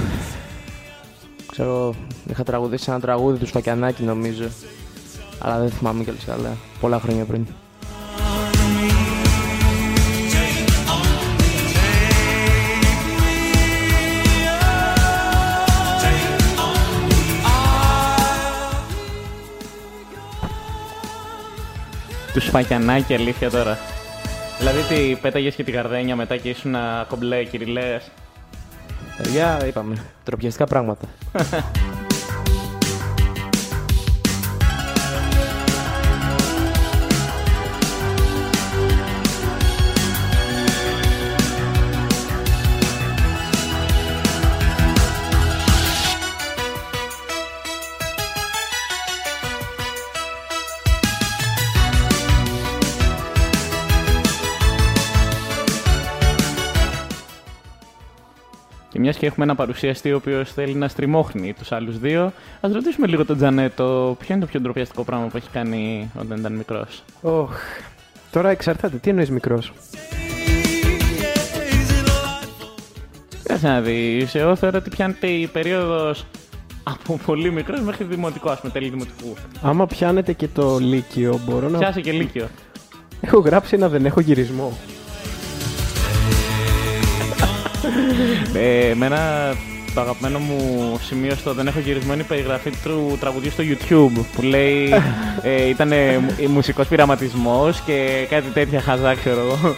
S3: Ξέρω, είχα τραγουδήσει ένα τραγούδι του Σφακιανάκη νομίζω. Αλλά δεν θυμάμαι κιόλας καλά. Πολλά χρόνια πριν.
S2: Του σφακιανάκι αλήθεια τώρα. Δηλαδή τι πέταγες και την καρδένια μετά και ήσουν κομπλέ κυριλές.
S3: Παιδιά, είπαμε. Τροπιαστικά πράγματα. <laughs>
S2: Και μια και έχουμε ένα παρουσιαστή ο οποίος θέλει να στριμώχνει τους άλλους δύο, ας ρωτήσουμε λίγο τον Τζανέτο ποιο είναι το πιο ντροπιαστικό πράγμα που έχει κάνει όταν ήταν μικρός;
S1: Οχ. Τώρα εξαρτάται. Τι εννοείς μικρός;
S2: Κάτσε να δεις. Εγώ θεωρώ ότι πιάνεται η περίοδος από πολύ μικρός μέχρι δημοτικό, ας πούμε, τέλη δημοτικού.
S1: Άμα πιάνετε και το Λύκειο, μπορώ να...
S2: Πιάσε και λύκειο.
S1: Έχω γράψει ένα δεν έχω γυρισμό.
S2: Ε, εμένα το αγαπημένο μου σημείο στο δεν έχω γυρισμό είναι η περιγραφή του τραγουδιού στο YouTube που λέει ε, ήταν μουσικός πειραματισμός και κάτι τέτοια χαζά ξέρω εγώ.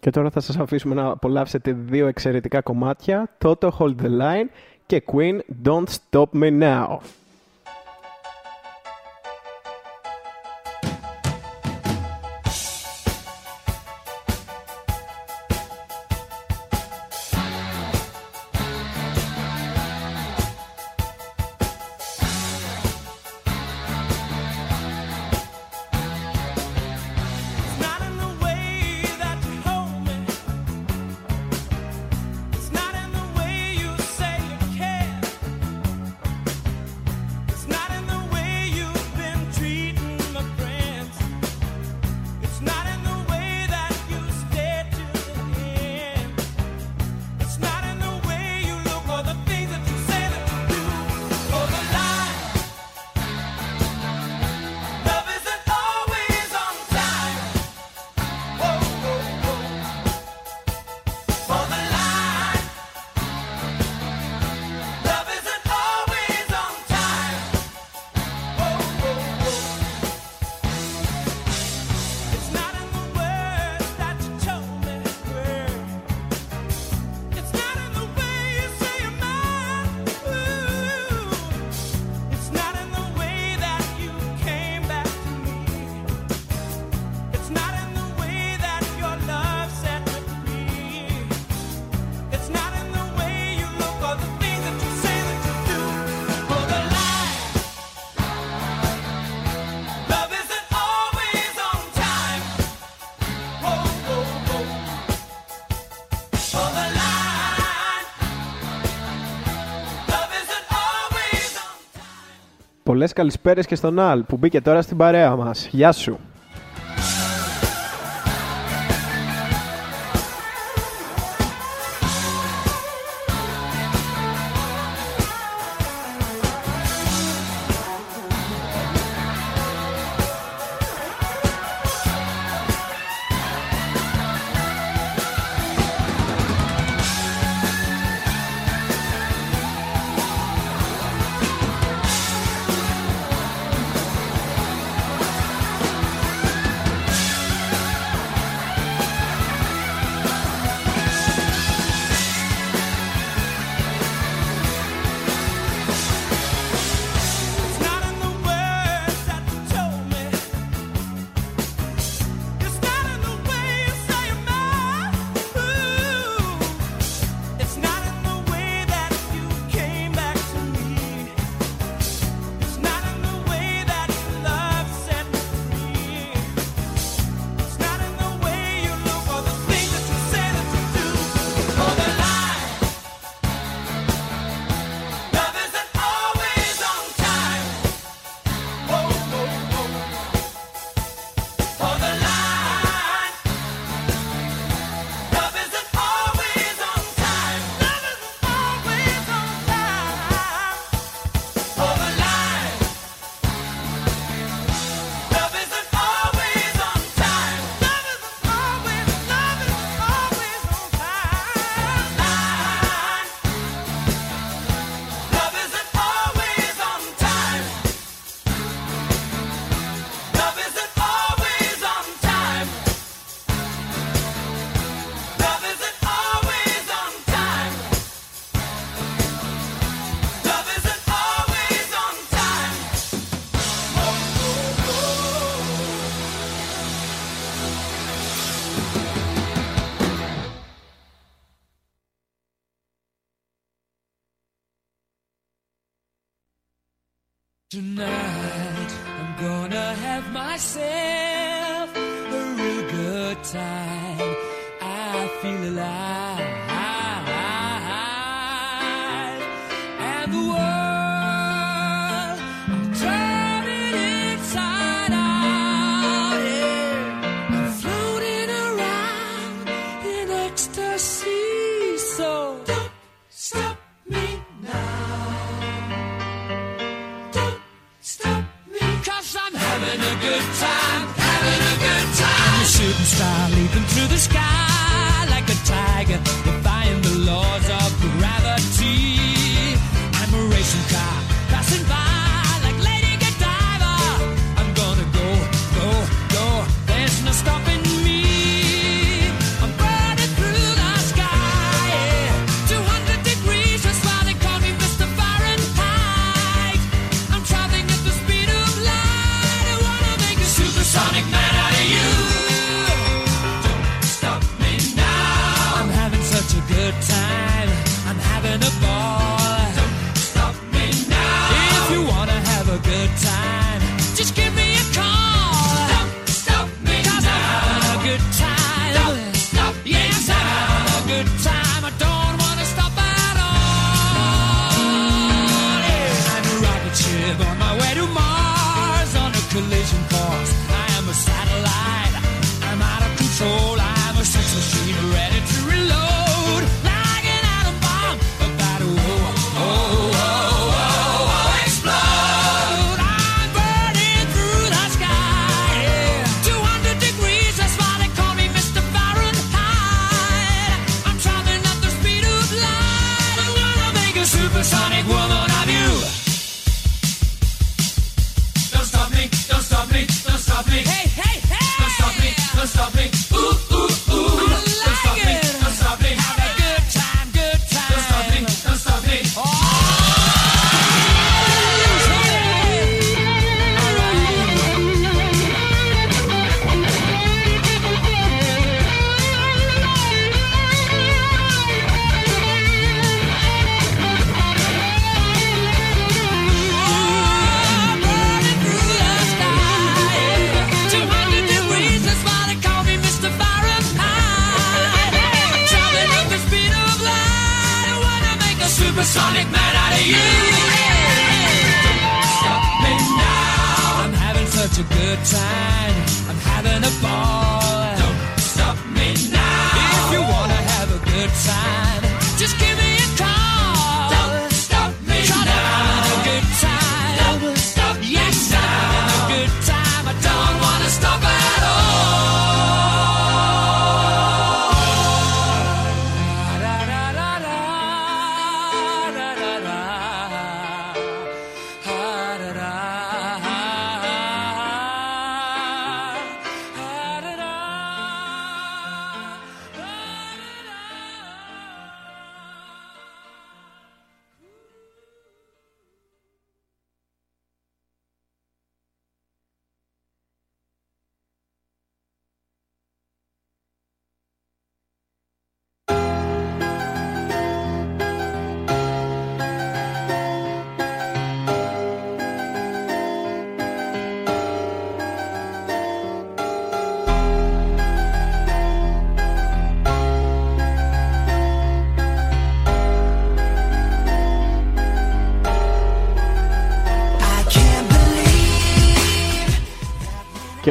S4: Και τώρα θα σας αφήσουμε να απολαύσετε δύο εξαιρετικά κομμάτια, Toto Hold the Line και Queen Don't Stop Me Now. πολλέ καλησπέρες και στον Αλ που μπήκε τώρα στην παρέα μας. Γεια σου.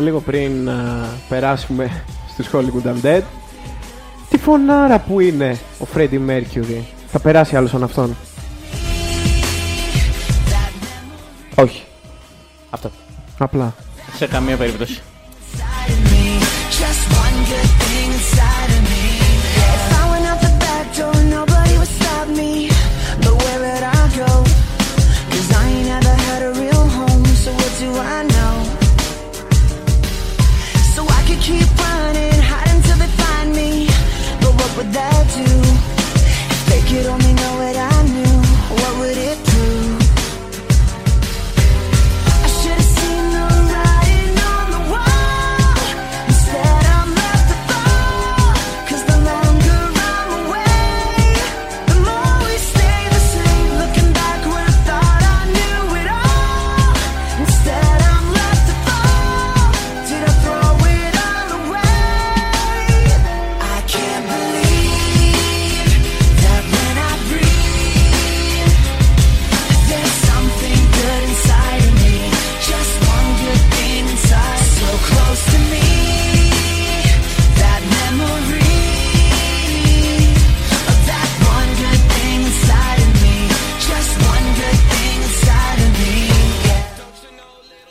S1: Λίγο πριν α, περάσουμε στους Hollywood Undead, τι φωνάρα που είναι ο Freddie Mercury; Θα περάσει άλλος σαν αυτόν;
S2: Όχι. Αυτό.
S1: Απλά.
S2: Σε καμία περίπτωση.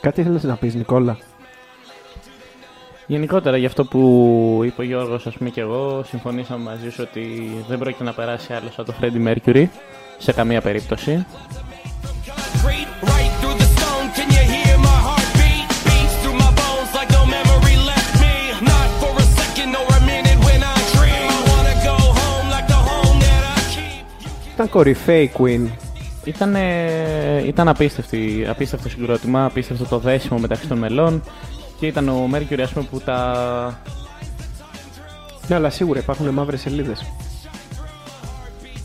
S1: Κάτι να πεις Νικόλα;
S2: Γενικότερα για αυτό που είπε ο Γιώργος ας πούμε και εγώ συμφωνήσαμε μαζί σου ότι δεν πρόκειται να περάσει άλλο σαν το Freddie Mercury σε καμία περίπτωση.
S1: Τα κορυφαίοι Queen.
S2: Ήταν, ήταν απίστευτη, απίστευτο συγκρότημα, απίστευτο το δέσιμο μεταξύ των μελών και ήταν ο Mercury ας πούμε που τα...
S1: Ναι, αλλά σίγουρα υπάρχουν μαύρες σελίδες.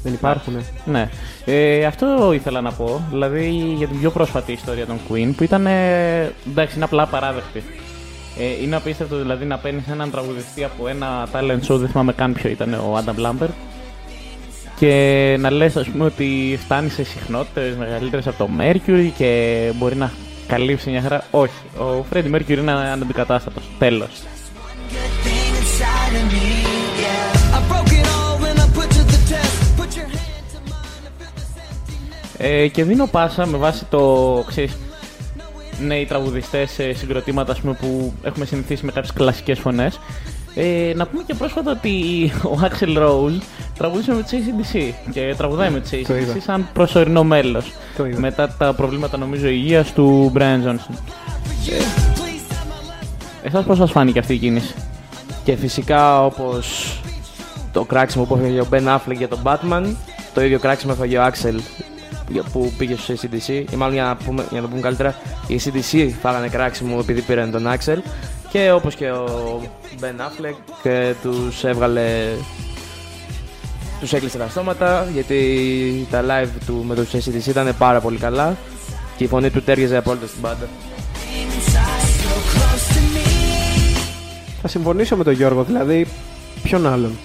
S1: Δεν υπάρχουν.
S2: Ναι. Ε, αυτό ήθελα να πω, δηλαδή για την πιο πρόσφατη ιστορία των Queen που ήταν, ε, εντάξει, είναι απλά παράδεκτη. Ε, είναι απίστευτο δηλαδή να παίρνεις έναν τραγουδιστή από ένα talent show, δεν θυμάμαι καν ποιο ήταν ο Adam Lambert και να λες ας πούμε ότι φτάνει σε συχνότητες μεγαλύτερες από το Mercury και μπορεί να καλύψει μια χαρά. Όχι, ο Freddie Mercury είναι αναντικατάστατος. Τέλος.
S9: Good thing inside of me. Yeah. I broke it all when I put to the test. Put your hand to mine and feel this emptiness.
S2: Ε, και δίνω πάσα με βάση το, ξέρεις, νέοι τραγουδιστές σε συγκροτήματα ας πούμε, που έχουμε συνηθίσει με κάποιες κλασικές φωνές. Ε, να πούμε και πρόσφατα ότι <laughs> ο Axel Rose Τραγουδήσαμε με τους ACDC και τραγουδάει με τους
S1: Το
S2: ACDC
S1: είδα.
S2: σαν προσωρινό μέλος.
S1: Το είδα.
S2: Μετά τα προβλήματα νομίζω υγείας του Brian Johnson. Εσάς πώς σας φάνηκε αυτή η κίνηση;
S3: Και φυσικά όπως το κράξιμο που έφεγε ο Ben Affleck για τον Batman, το ίδιο κράξιμο έφεγε ο Axel για- που πήγε στους ACDC. Ή μάλλον για να, πούμε, για να το πούμε καλύτερα, οι ACDC φάγανε κράξιμο επειδή πήραν τον Axel. Και όπως και ο Ben Affleck και τους έβγαλε τους έκλεισε τα στόματα γιατί τα live του με τους ACDC ήταν πάρα πολύ καλά και η φωνή του τέριαζε απόλυτα στην πάντα.
S1: Θα συμφωνήσω με τον Γιώργο, δηλαδή ποιον άλλον;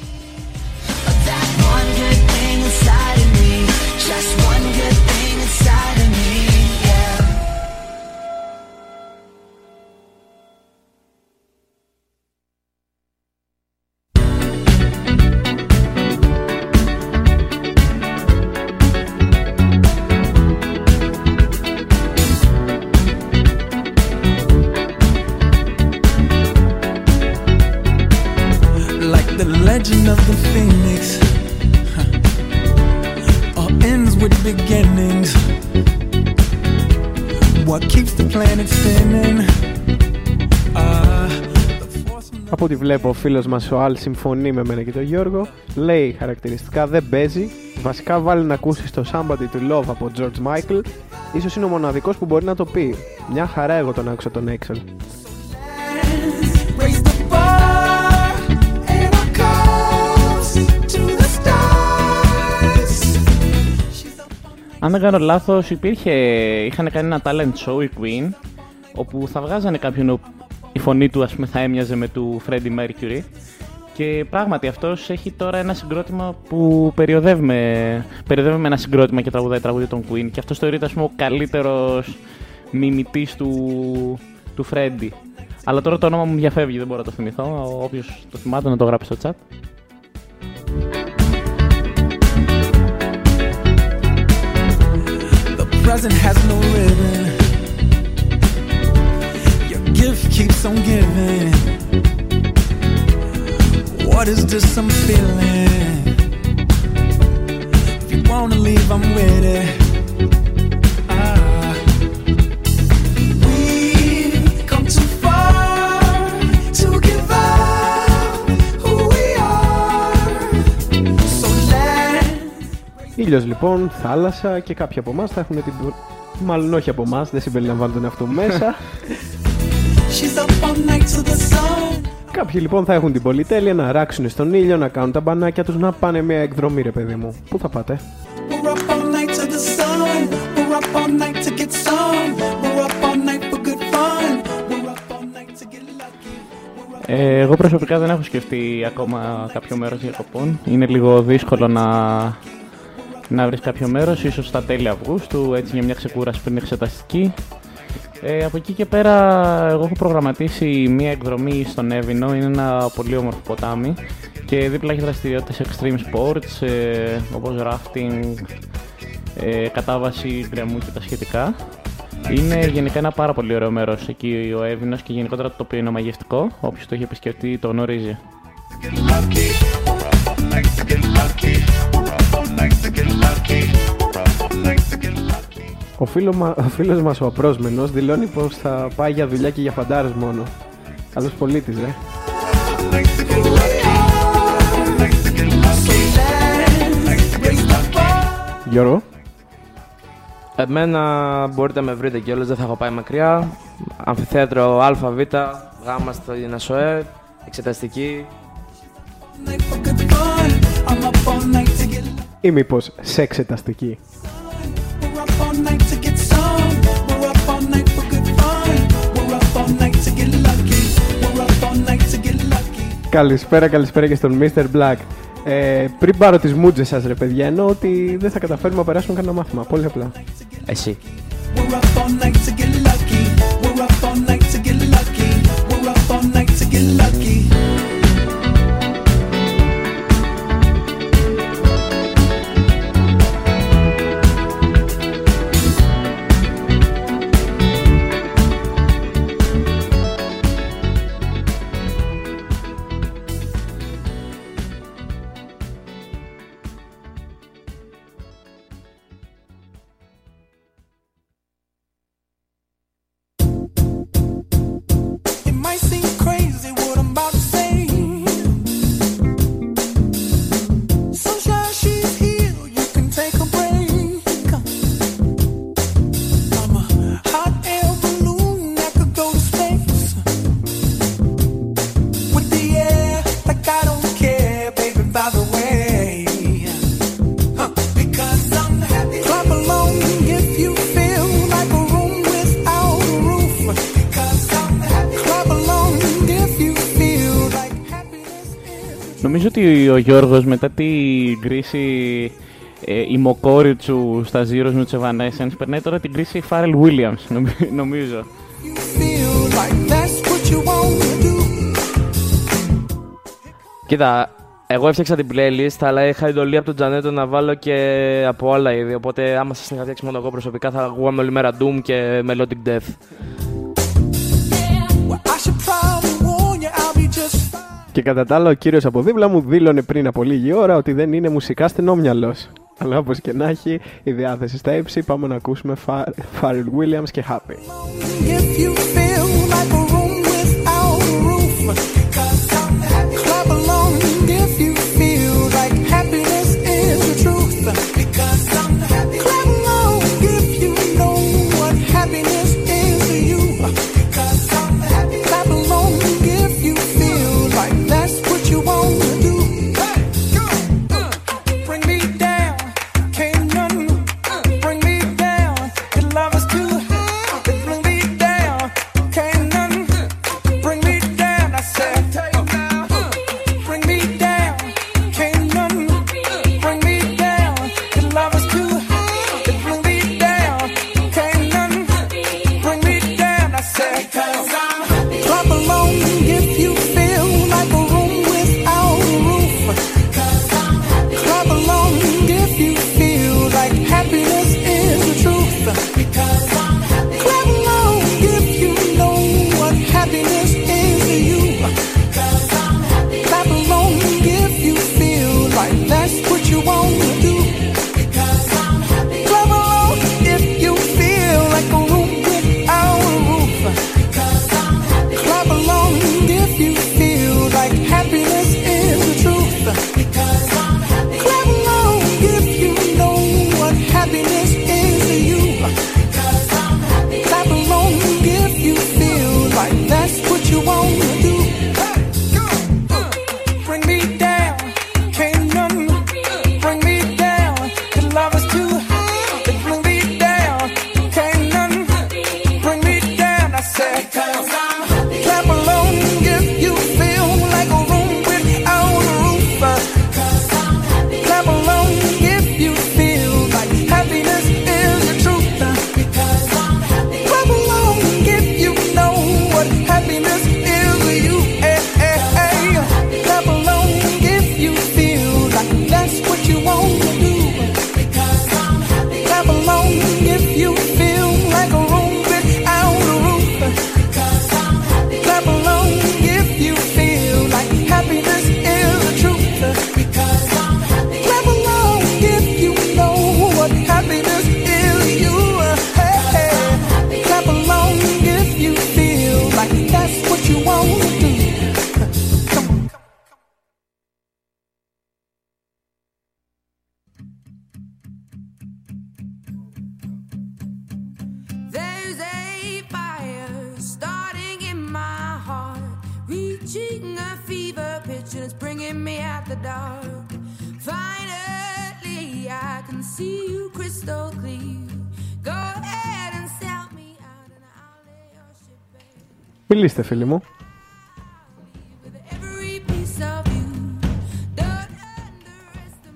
S1: Βλέπω, ο φίλος μας ο Αλ συμφωνεί με μένα και τον Γιώργο. Λέει χαρακτηριστικά δεν παίζει. Βασικά βάλει να ακούσει το Somebody to Love από George Michael. Ίσως είναι ο μοναδικός που μπορεί να το πει. Μια χαρά εγώ τον άκουσα τον Excel.
S4: raise the bar and our calls to the stars She's up on
S2: Αν δεν κάνω λάθος, υπήρχε, είχαν κάνει ένα talent show η Queen, όπου θα βγάζανε κάποιον ο- η φωνή του ας πούμε θα έμοιαζε με του Freddie Mercury και πράγματι αυτός έχει τώρα ένα συγκρότημα που περιοδεύει με, περιοδεύει με ένα συγκρότημα και τραγουδάει τραγούδια των Queen και αυτός θεωρείται ας πούμε ο καλύτερος μιμητής του, του Freddie. Αλλά τώρα το όνομα μου διαφεύγει, δεν μπορώ να το θυμηθώ. Όποιος το θυμάται να το γράψει στο chat.
S4: The present has no ribbon. Keeps on giving. What is this I'm feeling? If you wanna leave, I'm with it. Ah. We've come too far to give up who we are. So let
S1: Ήλιος λοιπόν, θάλασσα και κάποιοι από εμάς θα έχουν την. Μάλλον όχι από εμάς, δεν συμπεριλαμβάνουν τον εαυτό μου μέσα. <laughs> Κάποιοι λοιπόν θα έχουν την πολυτέλεια να ράξουν στον ήλιο, να κάνουν τα μπανάκια τους, να πάνε μια εκδρομή ρε παιδί μου. Πού θα πάτε;
S4: We're up all night to the sun. We're up all night to get some. We're up all night for good fun. We're up all night to get lucky. We're up
S2: Ε, εγώ προσωπικά δεν έχω σκεφτεί ακόμα κάποιο μέρος διακοπών. Είναι λίγο δύσκολο να, να βρεις κάποιο μέρος, ίσως στα τέλη Αυγούστου, έτσι για μια ξεκούραση πριν εξεταστική. Ε, από εκεί και πέρα, εγώ έχω προγραμματίσει μία εκδρομή στον Εύινο, είναι ένα πολύ όμορφο ποτάμι και δίπλα έχει δραστηριότητες extreme sports, ε, όπως rafting, ε, κατάβαση γκρεμού και τα σχετικά. Είναι γενικά ένα πάρα πολύ ωραίο μέρος εκεί ο Εύινος και γενικότερα το τοπίο είναι μαγευτικό. Όποιος το έχει επισκεφτεί το γνωρίζει.
S1: Ο, φίλο μα, ο φίλος μας ο απρόσμενος δηλώνει πως θα πάει για δουλειά και για φαντάρες μόνο. Καλός πολίτης, ε. Γιώργο,
S3: Εμένα μπορείτε να με βρείτε κιόλας, δεν θα έχω πάει μακριά. Αμφιθέατρο ΑΒ, γάμα στην ΑΣΟΕ, εξεταστική.
S4: night for good fun. I'm up all night to get lucky.
S1: ή μήπως σε εξεταστική. Καλησπέρα, καλησπέρα και στον Mr. Black. Ε, πριν πάρω τις μούτζες σας ρε παιδιά, εννοώ ότι δεν θα καταφέρουμε να περάσουμε κανένα μάθημα. Πολύ απλά.
S3: Εσύ.
S4: We're
S2: Γιώργος μετά τη κρίση ε, ημοκόριτσου στα Zeros με τους Evanescence περνάει τώρα την κρίση Φάρελ Williams νομίζω.
S3: Κοίτα, εγώ έφτιαξα την playlist, αλλά είχα εντολή από τον Τζανέτο να βάλω και από άλλα είδη. Οπότε, άμα σας είχα φτιάξει μόνο εγώ προσωπικά, θα γούγαμε όλη μέρα Doom και Melodic Death.
S10: Και κατά τα άλλα, ο κύριος από δίπλα μου δήλωνε πριν από λίγη ώρα ότι δεν είναι μουσικά στενόμυαλος. Αλλά όπως και να έχει, η διάθεση στα ύψη, πάμε να ακούσουμε Φάριλ Williams και Happy.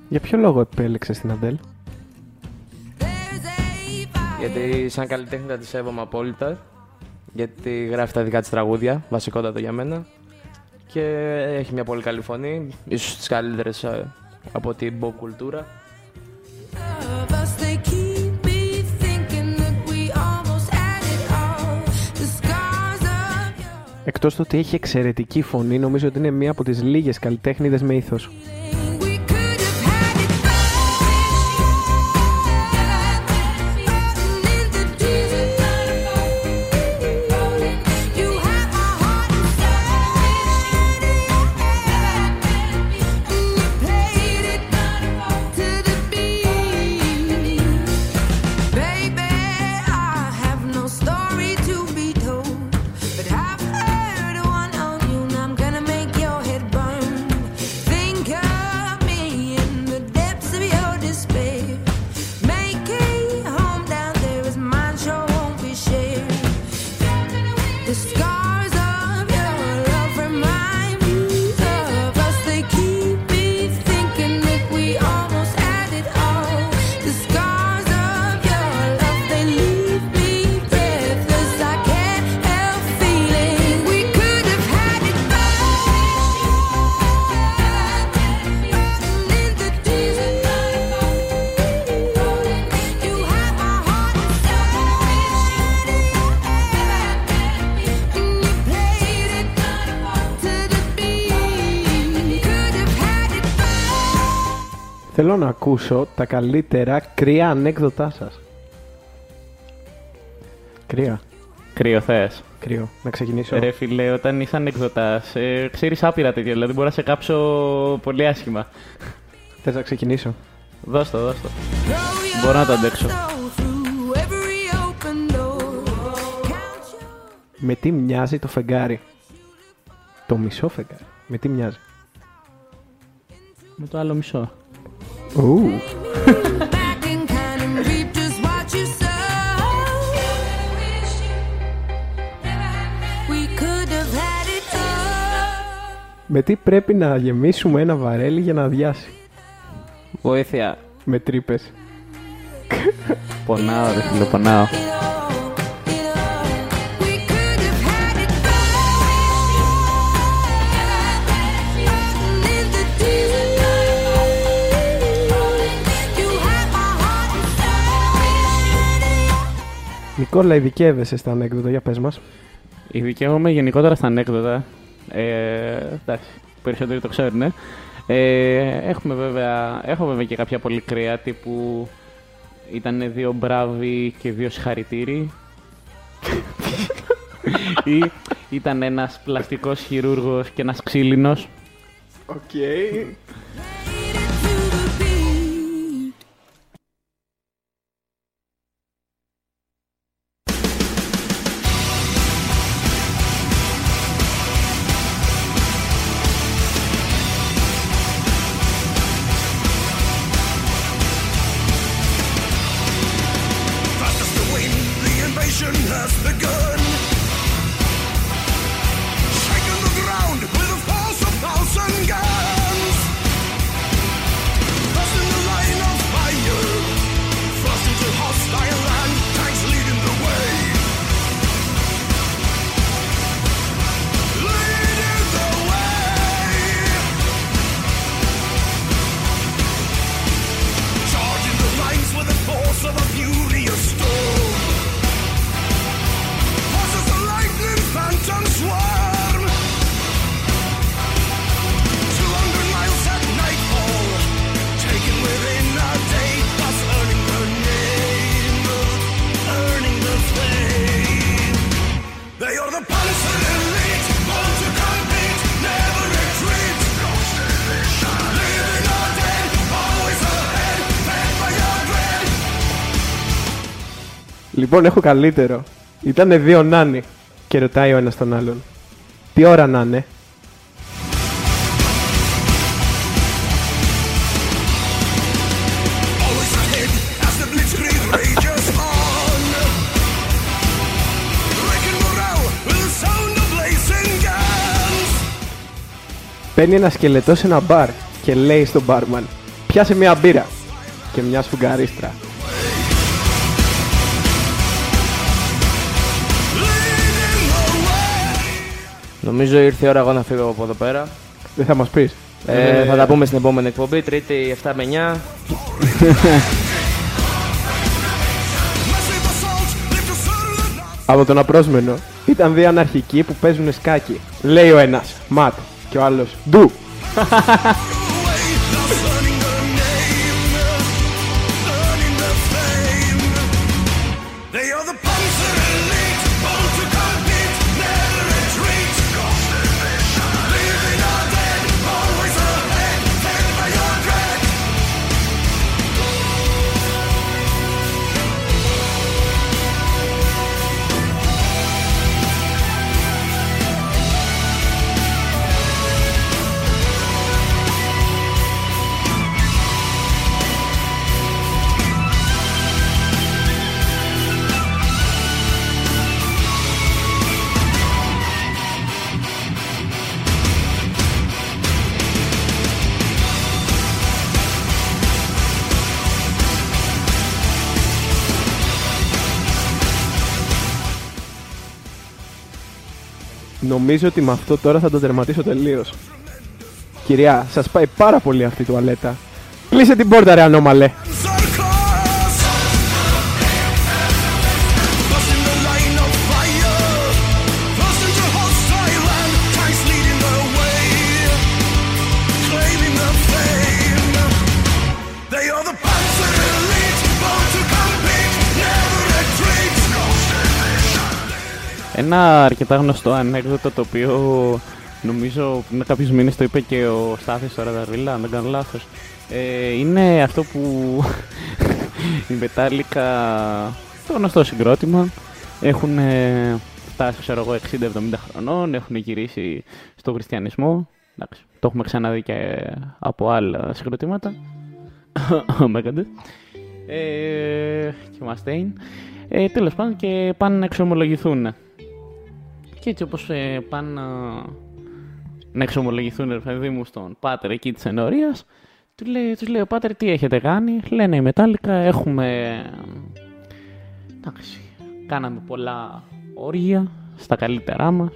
S10: Για ποιο λόγο επέλεξες την Αντέλ;
S3: Γιατί σαν καλλιτέχνητα τη σέβομαι απόλυτα. Γιατί γράφει τα δικά της τραγούδια, βασικότατο για μένα. Και έχει μια πολύ καλή φωνή, ίσως τις καλύτερες ε, από την pop κουλτούρα.
S10: Εκτός του ότι έχει εξαιρετική φωνή, νομίζω ότι είναι μία από τις λίγες καλλιτέχνηδες με
S7: ήθος.
S1: Θέλω να ακούσω τα καλύτερα κρύα ανέκδοτά σας. Κρύα.
S2: Κρύο θες.
S1: Κρύο. Να ξεκινήσω.
S2: Ρε φίλε, όταν είσαι ανεκδοτάς, ε, ξέρεις άπειρα τέτοια, δηλαδή μπορώ να σε κάψω πολύ άσχημα.
S1: Θες να ξεκινήσω.
S2: Δώσ' το, δώσ' το. Μπορώ να το αντέξω.
S7: Through every open door.
S1: Με τι μοιάζει το φεγγάρι; Το μισό φεγγάρι. Με τι μοιάζει;
S2: Με το άλλο μισό.
S1: Ου.
S7: Back and kind of reap just what you sow. We could have had it all.
S1: Με τι πρέπει να γεμίσουμε ένα βαρέλι για να αδειάσει;
S2: Βοήθεια.
S1: Με τρύπες.
S2: Πονάω, ρε φίλε, πονάω.
S1: Νικόλα, ειδικεύεσαι στα ανέκδοτα, για πες μας.
S2: Ειδικεύομαι γενικότερα στα ανέκδοτα. Ε, εντάξει, περισσότεροι το ξέρουν. Ε. Ε, έχουμε βέβαια, έχω βέβαια και κάποια πολύ κρύα τύπου ήταν δύο μπράβοι και δύο συγχαρητήρι. <laughs> ή ήταν ένας πλαστικός χειρούργος και ένας ξύλινος.
S1: OK.
S11: Fast
S1: Λοιπόν, έχω καλύτερο. Ήτανε δύο νάνοι και ρωτάει ο ένας τον άλλον. Τι ώρα να είναι;
S11: Always ahead as the blitzkrieg rages on. Wrecking morale with the sound of blazing guns.
S1: Παίρνει ένα σκελετό σε ένα μπαρ και λέει στον μπάρμαν «Πιάσε μια μπύρα» και μια σφουγγαρίστρα.
S3: Νομίζω ήρθε η ώρα εγώ να φύγω από εδώ πέρα.
S1: Δεν θα μας πεις.
S3: Ε, θα τα πούμε στην επόμενη εκπομπή, Τρίτη 7 με 9.
S1: Από τον απρόσμενο ήταν δύο αναρχικοί που παίζουν σκάκι. Λέει ο ένας «Ματ» και ο άλλος «Ντου». Νομίζω ότι με αυτό τώρα θα το τερματίσω τελείως. Κυρία, σας πάει πάρα πολύ αυτή η τουαλέτα. Κλείσε την πόρτα ρε ανώμαλε.
S2: Ένα αρκετά γνωστό ανέκδοτο το οποίο νομίζω πριν κάποιους μήνες το είπε και ο Στάθης τώρα Ραδαρβίλα, αν δεν κάνω λάθος. Ε, είναι αυτό που <laughs> η Μετάλλικα, το γνωστό συγκρότημα, έχουν ε, φτάσει, ξέρω εγώ, 60-70 χρονών, έχουν γυρίσει στο χριστιανισμό. Εντάξει, το έχουμε ξαναδεί και από άλλα συγκροτήματα. <coughs> Ο Megadeth. Ε, και ο Mustaine. Ε, τέλος πάντων και πάνε να εξομολογηθούν. Και έτσι όπως ε, πάνε να, να εξομολογηθούν ρε παιδί μου στον πάτερ εκεί της ενορίας, του λέει, τους λέει ο πάτερ τι έχετε κάνει, λένε οι Metallica έχουμε... Εντάξει, κάναμε πολλά όργια στα καλύτερά μας,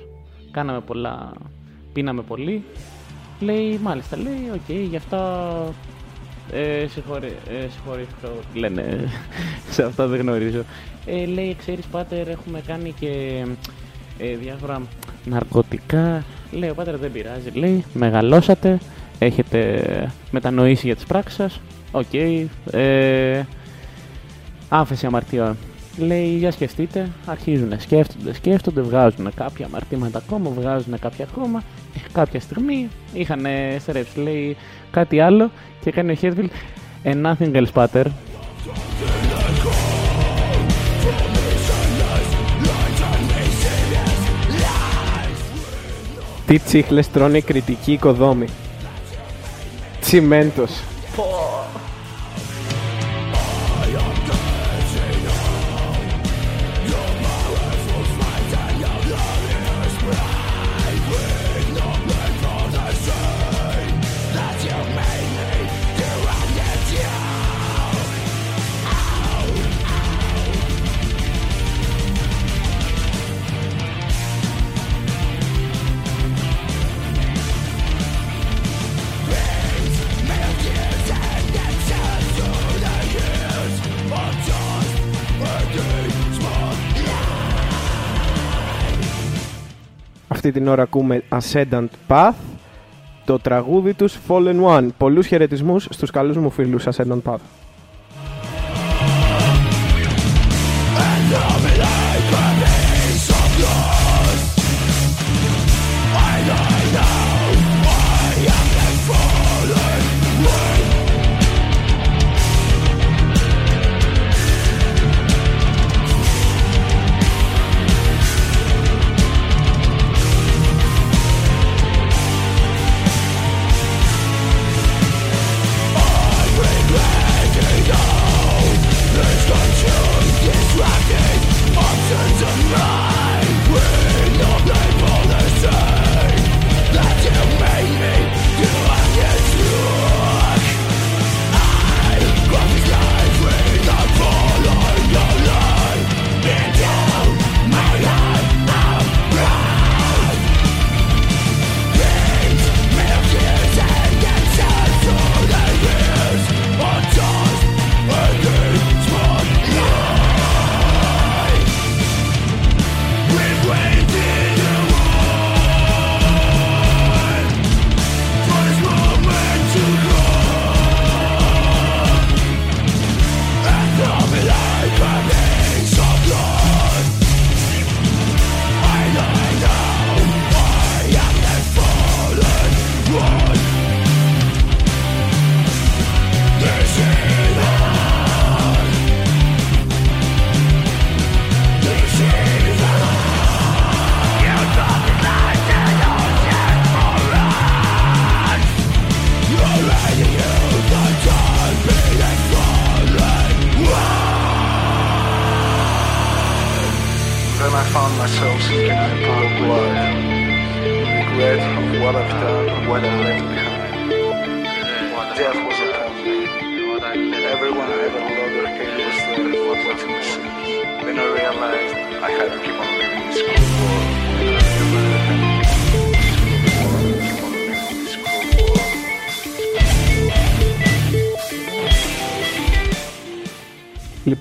S2: κάναμε πολλά, πίναμε πολύ. Λέει, μάλιστα, λέει, οκ, γι' αυτά ε, συγχωρεί, ε, συγχωρήσω, λένε, <laughs> σε αυτά δεν γνωρίζω. Ε, λέει, ξέρεις Πάτερ, έχουμε κάνει και ε, διάφορα ναρκωτικά. Λέει, ο Πάτερ δεν πειράζει, λέει, μεγαλώσατε, έχετε μετανοήσει για τις πράξεις σας. Οκ, ε, άφεση αμαρτιών. Λέει, για σκεφτείτε, αρχίζουν, σκέφτονται, σκέφτονται, βγάζουν κάποια αμαρτήματα ακόμα, βγάζουν κάποια ακόμα. Ε, Κάποια στιγμή είχαν στερέψει, λέει, κάτι άλλο και κάνει ο Χέρβιλ and nothing else, Pater.
S1: Τι τσίχλες τρώνε κριτική οικοδόμη. Τσιμέντος. Αυτή την ώρα ακούμε Ascendant Path, το τραγούδι τους Fallen One. Πολλούς χαιρετισμούς στους καλούς μου φίλους Ascendant Path.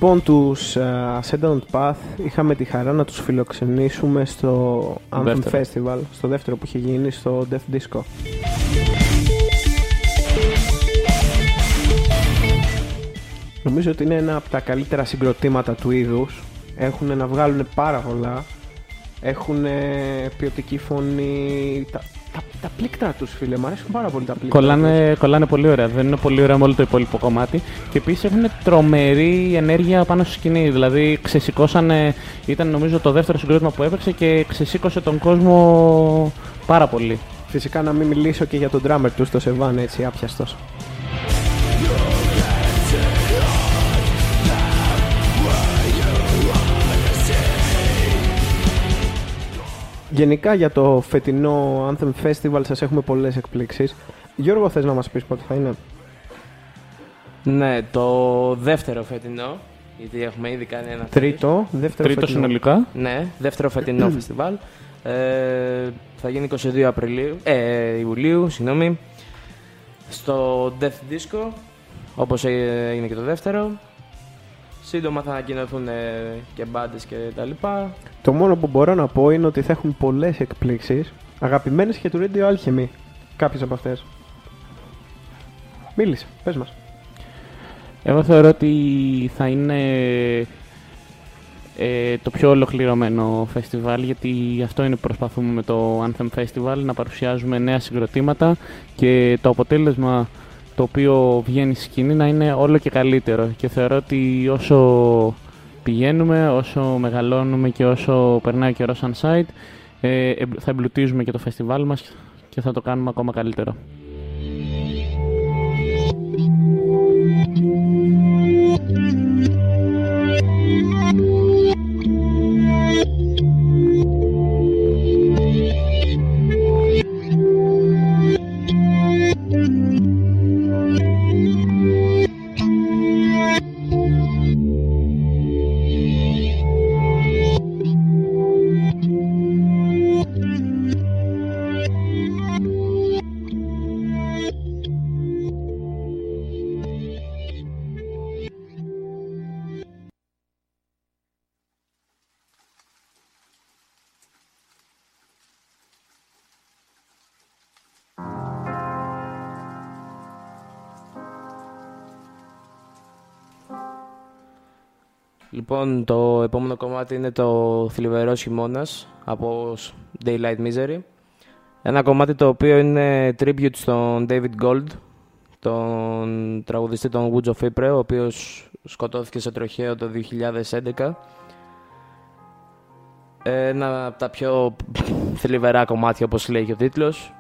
S1: Λοιπόν, τους uh, Ascendant Path είχαμε τη χαρά να τους φιλοξενήσουμε στο Anthem
S2: Δεύτερο.
S1: Festival, στο δεύτερο που είχε γίνει στο Def Disco. Νομίζω ότι είναι ένα από τα καλύτερα συγκροτήματα του είδους. Έχουν να βγάλουν πάρα πολλά. Έχουν ε, ποιοτική φωνή. Τα, τα, τα πλήκτρα τους, φίλε, μου αρέσουν πάρα πολύ τα πλήκτρα.
S2: Κολλάνε, κολλάνε πολύ ωραία. Δεν είναι πολύ ωραία με όλο το υπόλοιπο κομμάτι. Και επίσης έχουν τρομερή ενέργεια πάνω στη σκηνή. Δηλαδή ξεσηκώσανε. Ήταν νομίζω το δεύτερο συγκρότημα που έπαιξε και ξεσήκωσε τον κόσμο πάρα πολύ.
S1: τους. Φυσικά να μην μιλήσω και για τον drummer τους, το Σεβάν, έτσι άπιαστος. Γενικά για το φετινό Anthem Festival σας έχουμε πολλές εκπλήξεις. Γιώργο, θες να μας πεις πότε θα είναι;
S3: Ναι, το δεύτερο φετινό. Γιατί έχουμε ήδη κάνει ένα.
S1: Τρίτο, δεύτερο
S2: Τρίτο
S1: φετινό.
S2: συνολικά.
S3: Ναι, δεύτερο φετινό <clears throat> φεστιβάλ. Ε, θα γίνει 22 Απριλίου, ε, Ιουλίου, συγγνώμη. Στο Death Disco, όπως ε, είναι και το δεύτερο. Σύντομα θα ανακοινωθούν ε, και μπάντες και τα λοιπά.
S1: Το μόνο που μπορώ να πω είναι ότι θα έχουν πολλές εκπλήξεις αγαπημένες και του Radio Alchemy. Κάποιες από αυτές. Μίλησε, πες μας.
S2: Εγώ θεωρώ ότι θα είναι ε, το πιο ολοκληρωμένο φεστιβάλ γιατί αυτό είναι που προσπαθούμε με το Anthem Festival να παρουσιάζουμε νέα συγκροτήματα και το αποτέλεσμα το οποίο βγαίνει στη σκηνή να είναι όλο και καλύτερο και θεωρώ ότι όσο πηγαίνουμε, όσο μεγαλώνουμε και όσο περνάει ο καιρός σαν site ε, εμπ- θα εμπλουτίζουμε και το φεστιβάλ μας και θα το κάνουμε ακόμα καλύτερο.
S3: Λοιπόν, το επόμενο κομμάτι είναι το θλιβερός χειμώνας από Daylight Misery. Ένα κομμάτι το οποίο είναι tribute στον David Gold, τον τραγουδιστή των Woods of Ypres, ο οποίος σκοτώθηκε σε τροχαίο το 2011. Ένα από τα πιο θλιβερά κομμάτια, όπως λέει και ο τίτλος.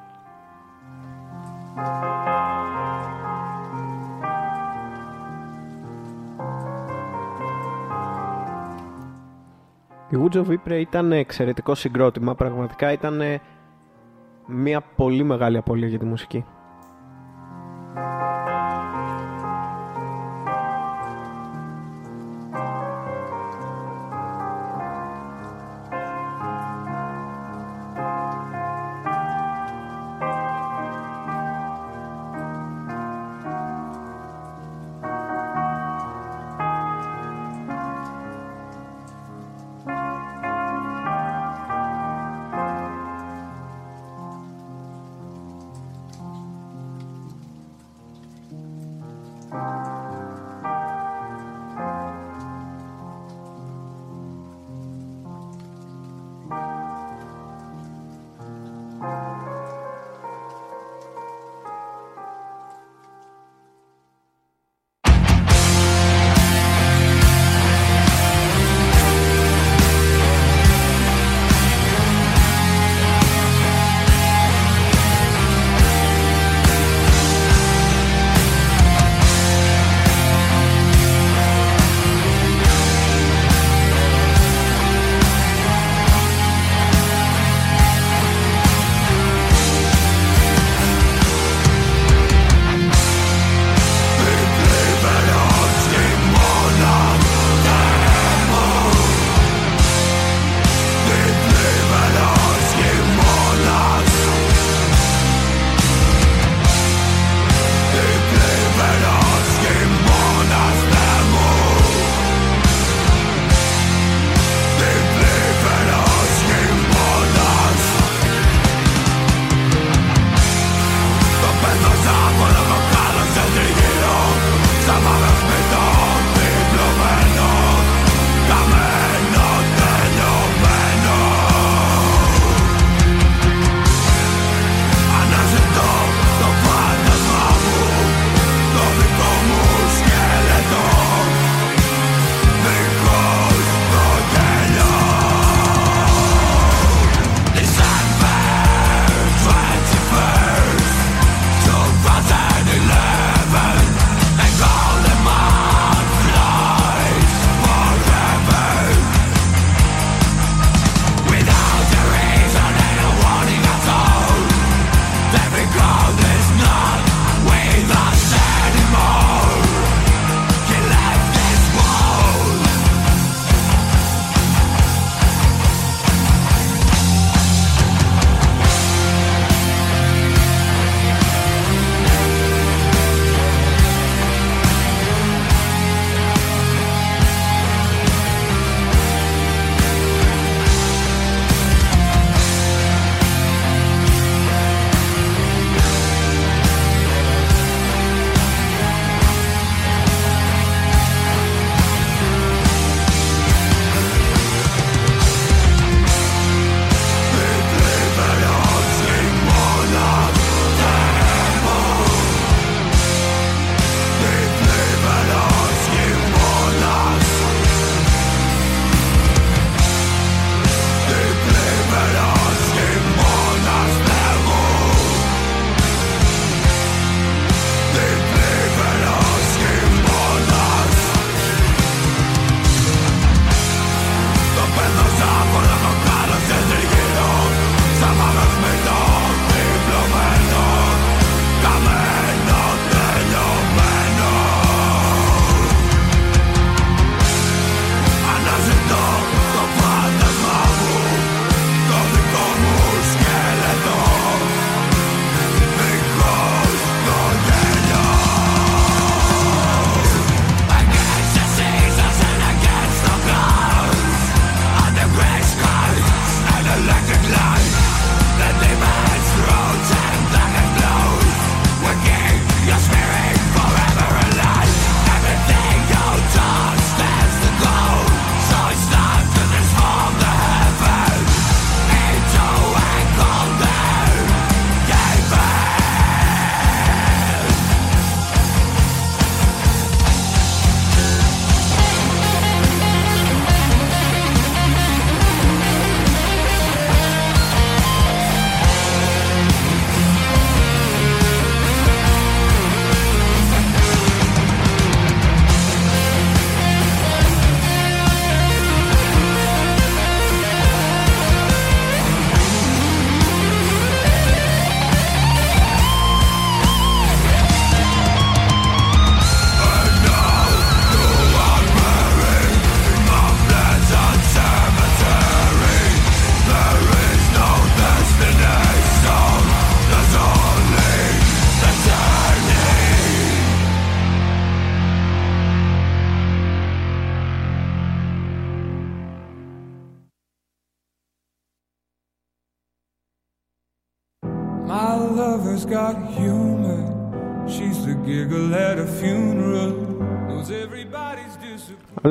S1: Η Woods of Ypres ήταν εξαιρετικό συγκρότημα. Πραγματικά ήταν μια πολύ μεγάλη απώλεια για τη μουσική.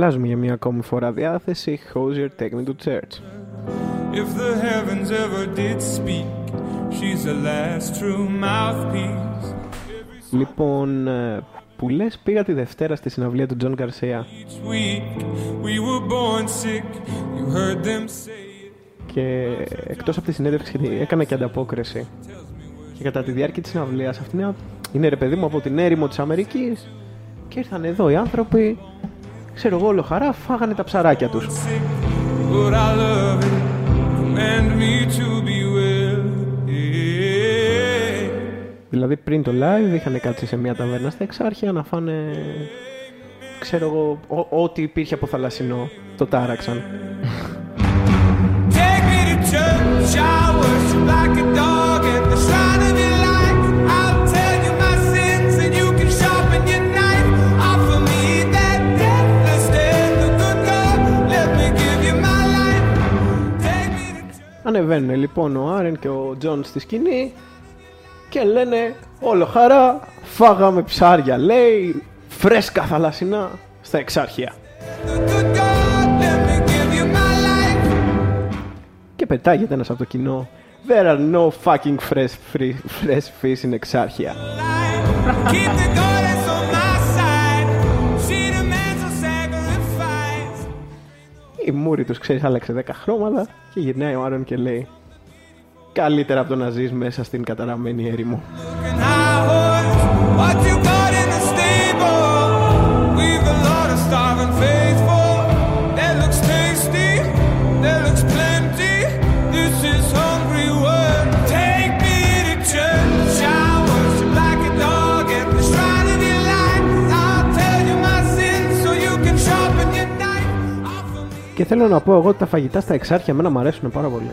S1: Αλλάζουμε για μια ακόμη φορά διάθεση. Hozier, take me to church.
S12: If the heavens ever did speak, she's the last true mouthpiece.
S1: Λοιπόν, ε, που λες πήγα τη Δευτέρα στη συναυλία του Τζον Γκαρσία
S12: Each week we were born sick. You heard them say it.
S1: και εκτός από τη συνέντευξη έκανα και ανταπόκριση. Και κατά τη διάρκεια της συναυλίας αυτή είναι, είναι ρε παιδί μου από την έρημο της Αμερικής και ήρθαν εδώ οι άνθρωποι, ξέρω εγώ όλο χαρά, φάγανε τα ψαράκια τους.
S12: But I love it. Command me to be well. Yeah.
S1: Δηλαδή πριν το live είχαν κάτσει σε μια ταβέρνα στα Εξάρχεια να φάνε, ξέρω εγώ, ό- ό,τι υπήρχε από θαλασσινό. Το τάραξαν.
S12: Take me to church. I worship like a
S1: Ανεβαίνουν λοιπόν ο Άρεν και ο Τζον στη σκηνή και λένε όλο χαρά, φάγαμε ψάρια, λέει, φρέσκα θαλασσινά στα Εξάρχεια.
S12: The good God. Let me give you my life.
S1: Και πετάγεται ένας από το κοινό. There are no fucking fresh, free, fresh fish in Εξάρχεια. Η μούρη τους, ξέρεις, άλλαξε 10 χρώματα και γυρνάει ο Άρον και λέει Καλύτερα από το να ζεις μέσα στην καταραμένη έρημο. Και θέλω να πω εγώ ότι τα φαγητά στα Εξάρχεια εμένα μου αρέσουν πάρα πολύ.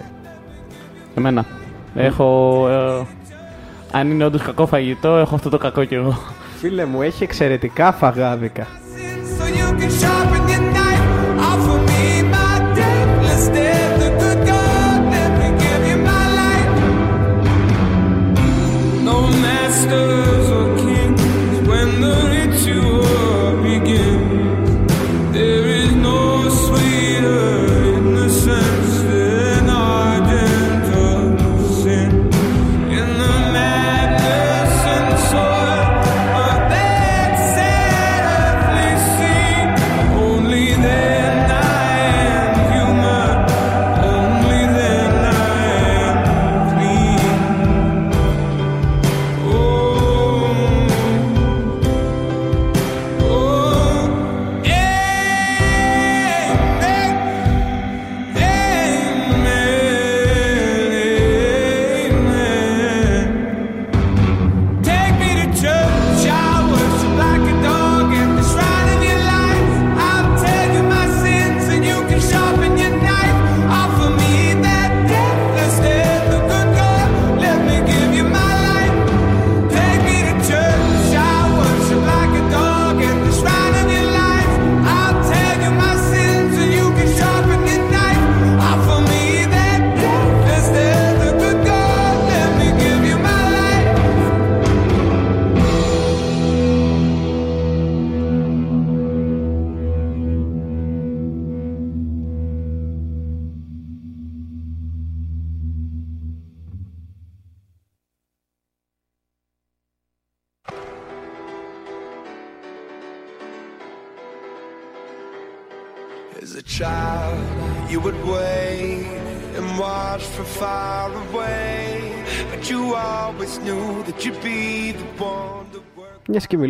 S2: Εμένα. Έχω. ε, αν είναι όντως κακό φαγητό, έχω αυτό το κακό κι εγώ.
S1: Φίλε μου, έχει εξαιρετικά φαγάδικα.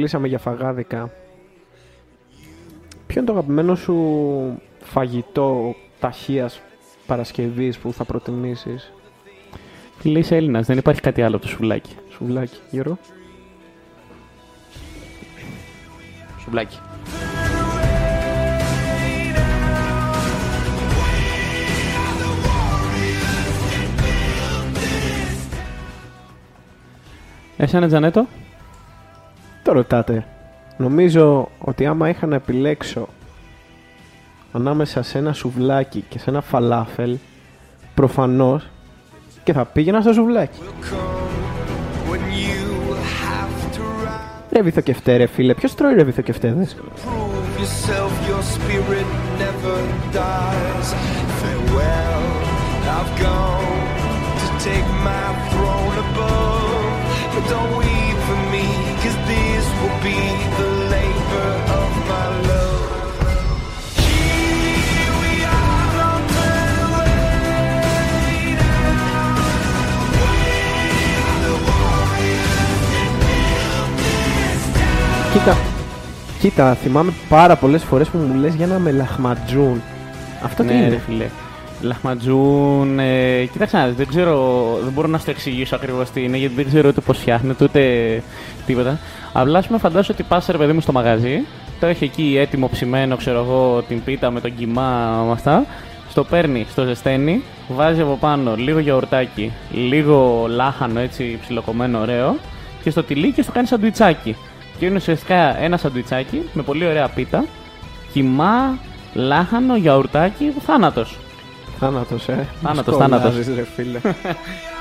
S1: Μιλήσαμε για φαγάδικα. Ποιο είναι το αγαπημένο σου φαγητό ταχείας Παρασκευής που θα προτιμήσεις;
S2: Φίλε, είσαι Έλληνας, δεν υπάρχει κάτι άλλο από το σουβλάκι.
S1: Σουβλάκι, Γιώργο.
S3: Σουβλάκι.
S2: Εσένα, Τζανέτο.
S1: Το ρωτάτε. Νομίζω ότι άμα είχα να επιλέξω ανάμεσα σε ένα σουβλάκι και σε ένα φαλάφελ, προφανώς και θα πήγαινα στο σουβλάκι.
S11: Ρε
S1: βυθοκευτέ ρε φίλε, ποιος τρώει
S4: ρε βυθοκευτέδες. Take this will be the labor of my love. Here we are, don't turn away now. We are the warriors that built this town.
S1: Κοίτα, κοίτα, θυμάμαι πάρα πολλές φορές που μου λες για ένα μελαχματζούν. Αυτό τι
S2: ναι,
S1: είναι;
S2: ρε φίλε. Λαχματζούν. Ε, κοίταξε να δεις, δεν ξέρω, δεν μπορώ να σου το εξηγήσω ακριβώς τι είναι, γιατί δεν ξέρω ούτε πώς φτιάχνεται, ούτε τίποτα. Απλά ας πούμε, φαντάζομαι ότι πας ρε παιδί μου στο μαγαζί, το έχει εκεί έτοιμο ψημένο, ξέρω εγώ, την πίτα με τον κιμά, με αυτά. Στο παίρνει, στο ζεσταίνει, βάζει από πάνω λίγο γιαουρτάκι, λίγο λάχανο έτσι ψιλοκομμένο ωραίο και στο τυλί και στο κάνει σαντουιτσάκι. Και είναι ουσιαστικά ένα σαντουιτσάκι με πολύ ωραία πίτα, κιμά, λάχανο, γιαουρτάκι, θάνατος.
S1: Θάνατος, ε.
S2: Θάνατος,
S1: Μου <laughs>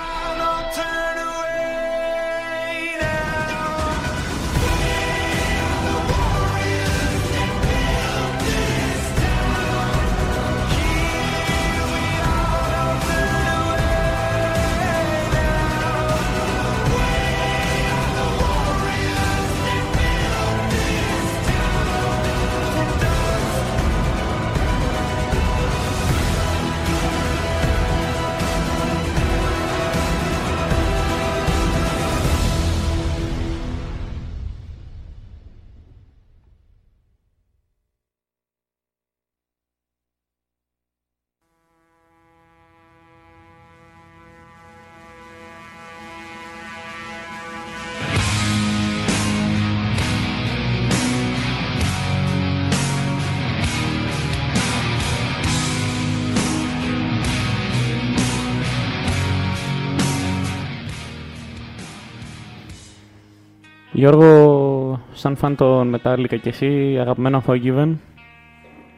S2: Γιώργο, σαν φαν των Metallica και εσύ, αγαπημένο Unforgiven.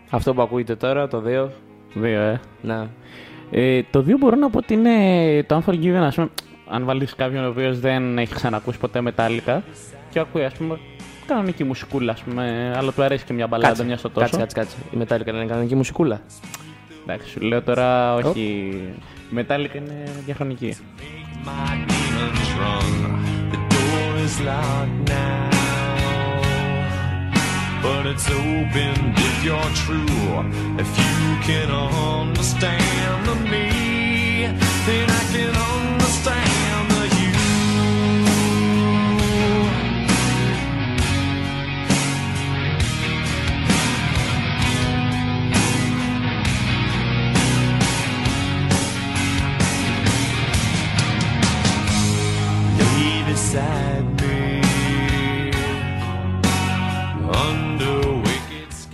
S3: Αυτό που ακούγεται τώρα, το 2.
S2: Δύο, ε.
S3: Ναι.
S2: Ε, το δύο μπορώ να πω ότι είναι το Unforgiven, ας πούμε, αν βάλεις κάποιον ο οποίος δεν έχει ξανακούσει ποτέ Metallica και ακούει, ας πούμε, κανονική μουσικούλα, ας πούμε, αλλά του αρέσει και μια μπαλάντα,
S3: Κάτσε,
S2: μια στο τόσο.
S3: κάτσε, κάτσε, κάτσε. Η Metallica είναι κανονική μουσικούλα.
S2: Εντάξει, σου λέω τώρα, όχι. Η Metallica είναι διαχρονική.
S4: My is locked now. But it's open if you're true. If you can understand the me, then I can understand the you.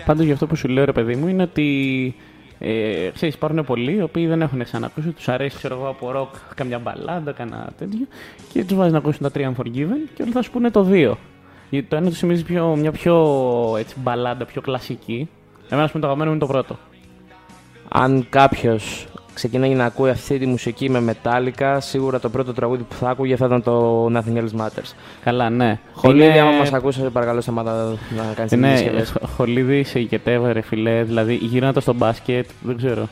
S4: Wicked skies.
S2: Πάντως για αυτό που σου λέω ρε παιδί μου είναι ότι ε, ξέρεις, υπάρχουν πολλοί οι οποίοι δεν έχουν ξανακούσει, τους αρέσει ξέρω εγώ από ροκ καμιά μπαλάντα, κανένα τέτοιο και τους βάζει να ακούσουν τα τρία Unforgiven και όλοι θα σου πούνε το δύο. Γιατί το ένα τους θυμίζει πιο, μια πιο έτσι, μπαλάντα, πιο κλασική. Εμένα ας πούμε το αγαπημένο μου είναι το πρώτο.
S3: Αν κάποιος ξεκινάει να ακούει αυτή τη μουσική με Metallica, σίγουρα το πρώτο τραγούδι που θα άκουγε θα ήταν το Nothing Else Matters.
S2: Καλά, ναι.
S3: Χολίδη,
S2: Είναι-
S3: άμα μας ακούσεις, σε παρακαλώ σταμάτα να κάνεις την
S2: Ναι,
S3: διασκευή.
S2: χ- χολίδι σε ηκετεύω ρε φιλέ, δηλαδή γύρνα στο μπάσκετ, δεν ξέρω.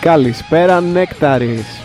S8: Καλησπέρα Νέκταρης.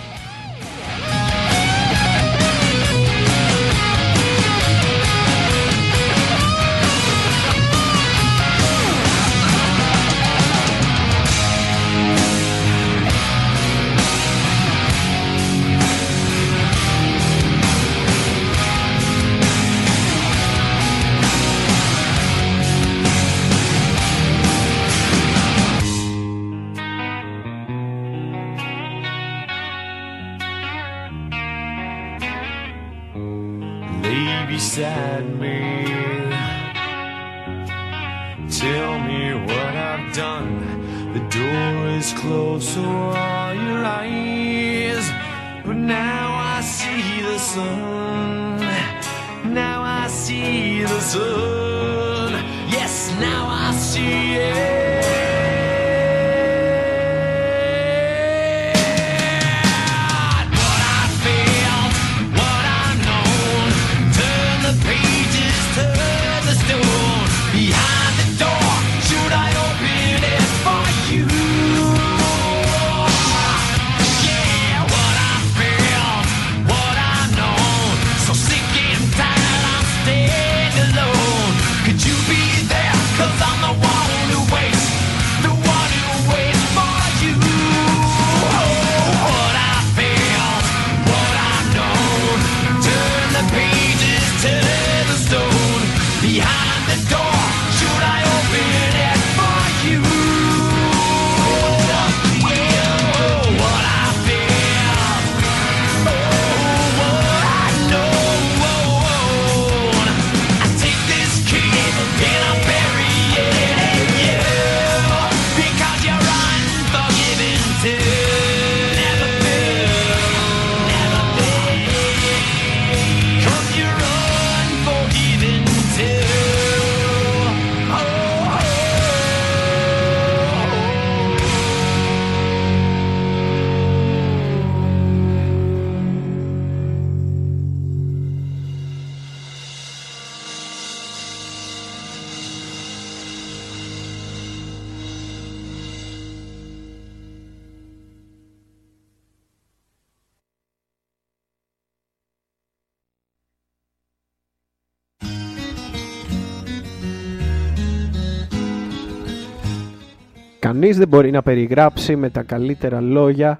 S8: μπορεί να περιγράψει με τα καλύτερα λόγια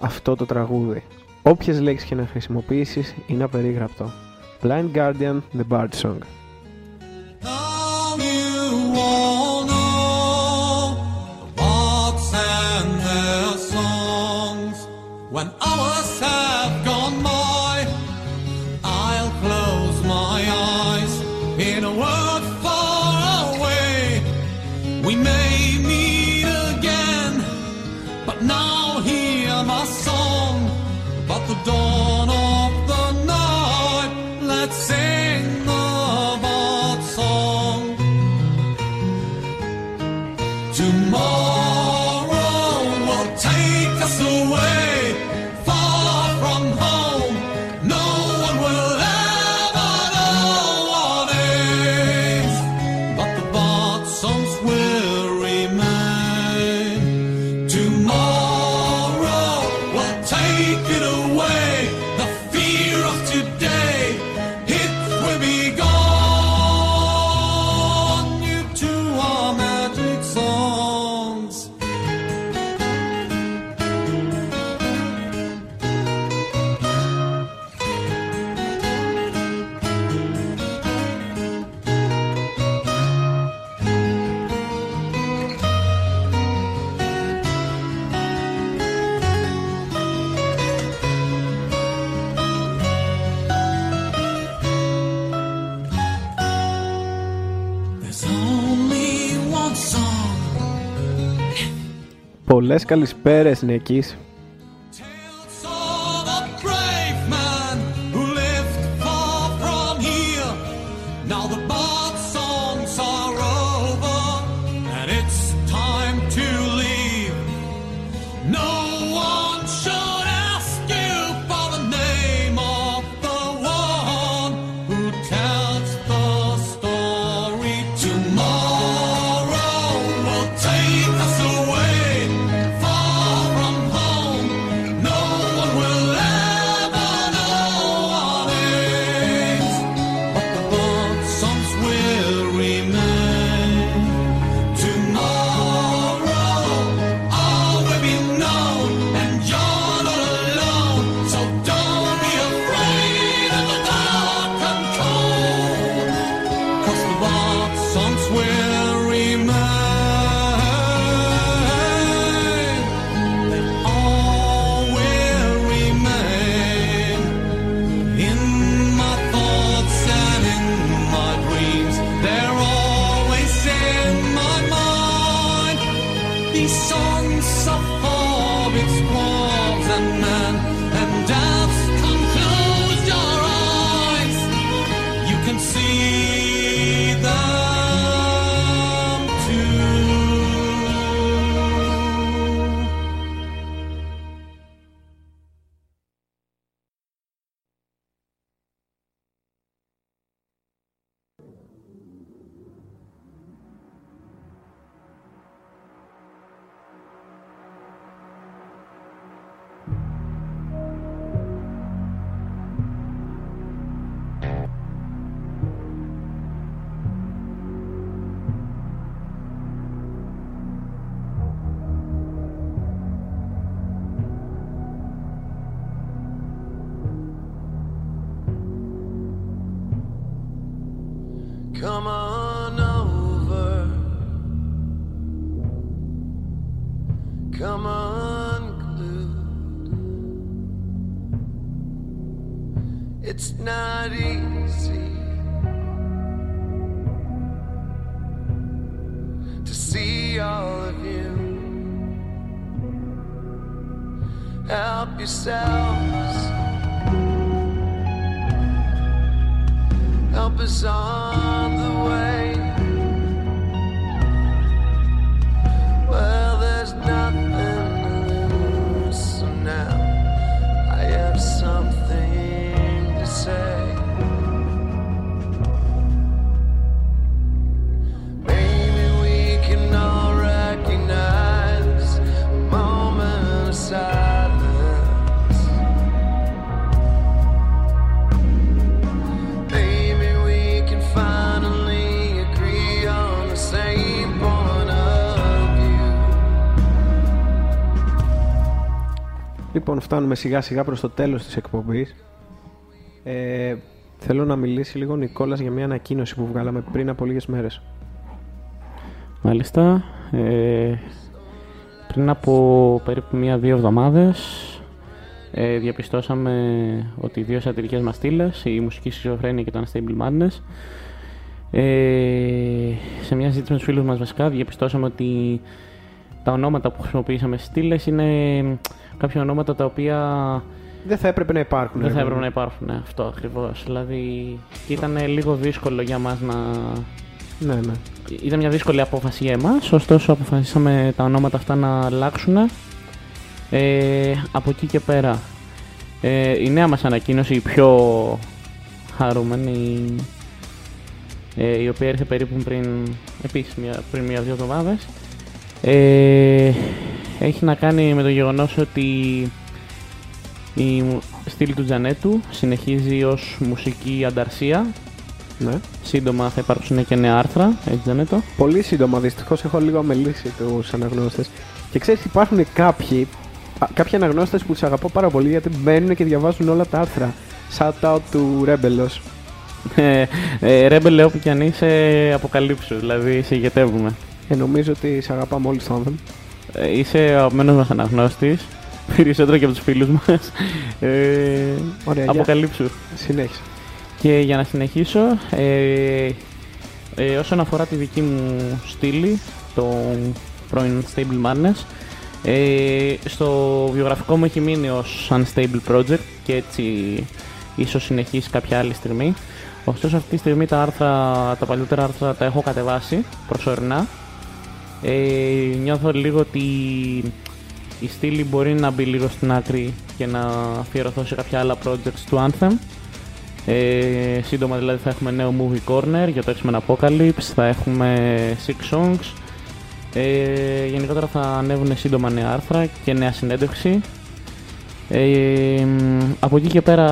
S8: αυτό το τραγούδι. Όποιες λέξεις και να χρησιμοποιήσεις είναι απερίγραπτο. Blind Guardian, The Bard Song. καλησπέρες Νίκης.
S1: Λοιπόν, φτάνουμε σιγά σιγά προς το τέλος της εκπομπής. Ε, θέλω να μιλήσει λίγο ο Νικόλας για μια ανακοίνωση που βγάλαμε πριν από λίγες μέρες.
S2: Μάλιστα. Ε, πριν από περίπου μία-δύο εβδομάδες ε, διαπιστώσαμε ότι οι δύο σατυρικές μας στήλες, η μουσική σχιζοφρένεια και το Unstable Madness, ε, σε μια συζήτηση με τους φίλους μας βασικά διαπιστώσαμε ότι τα ονόματα που χρησιμοποιήσαμε στις στήλες είναι κάποια ονόματα τα οποία
S1: Δεν θα έπρεπε να υπάρχουν.
S2: δεν θα
S1: ρε
S2: έπρεπε
S1: παιδί.
S2: να υπάρχουν. Ναι, αυτό ακριβώς. Δηλαδή ήταν λίγο δύσκολο για μας να
S1: Ναι, ναι.
S2: ήταν μια δύσκολη απόφαση για εμάς, ωστόσο αποφασίσαμε τα ονόματα αυτά να αλλάξουν. Ε, από εκεί και πέρα, ε, η νέα μας ανακοίνωση, η πιο χαρούμενη, ε, η οποία ήρθε περίπου πριν, επίσης, μια, πριν μια-δύο εβδομάδες, ε, έχει να κάνει με το γεγονός ότι η μου- στήλη του Τζανέτου συνεχίζει ως μουσική ανταρσία.
S1: Ναι.
S2: Σύντομα θα υπάρξουν και νέα άρθρα, έτσι δεν είναι το.
S1: Πολύ σύντομα, δυστυχώς έχω λίγο αμελήσει τους αναγνώστες. Και ξέρεις, υπάρχουν κάποιοι, α, κάποιοι αναγνώστες που τους αγαπώ πάρα πολύ γιατί μπαίνουν και διαβάζουν όλα τα άρθρα. Shout out του Ρέμπελο.
S2: Ε, ε, Ρέμπελε, όπου κι αν είσαι, αποκαλύψου. Δηλαδή, σε ηγετεύουμε.
S1: Και νομίζω ότι σε αγαπάμε όλοι στον άνθρωπο.
S2: Ε, είσαι ο αγαπημένος μας αναγνώστης. Περισσότερο και από τους φίλους μας. Ε,
S1: Ωραία, για-
S2: αποκαλύψου.
S1: Συνέχισε.
S2: Και για να συνεχίσω, ε, ε, όσον αφορά τη δική μου στήλη, το πρώην Stable Madness, ε, στο βιογραφικό μου έχει μείνει ως Unstable Project και έτσι ίσως συνεχίσει κάποια άλλη στιγμή. Ωστόσο αυτή τη στιγμή τα, άρθρα, τα παλιότερα άρθρα τα έχω κατεβάσει προσωρινά. Ε, νιώθω λίγο ότι η στήλη μπορεί να μπει λίγο στην άκρη και να αφιερωθώ σε κάποια άλλα projects του Anthem. Ε, σύντομα δηλαδή θα έχουμε νέο Movie Corner για το X-Men Apocalypse, θα έχουμε Six Songs. Ε, γενικότερα θα ανέβουν σύντομα νέα άρθρα και νέα συνέντευξη. Ε, μ, από εκεί και πέρα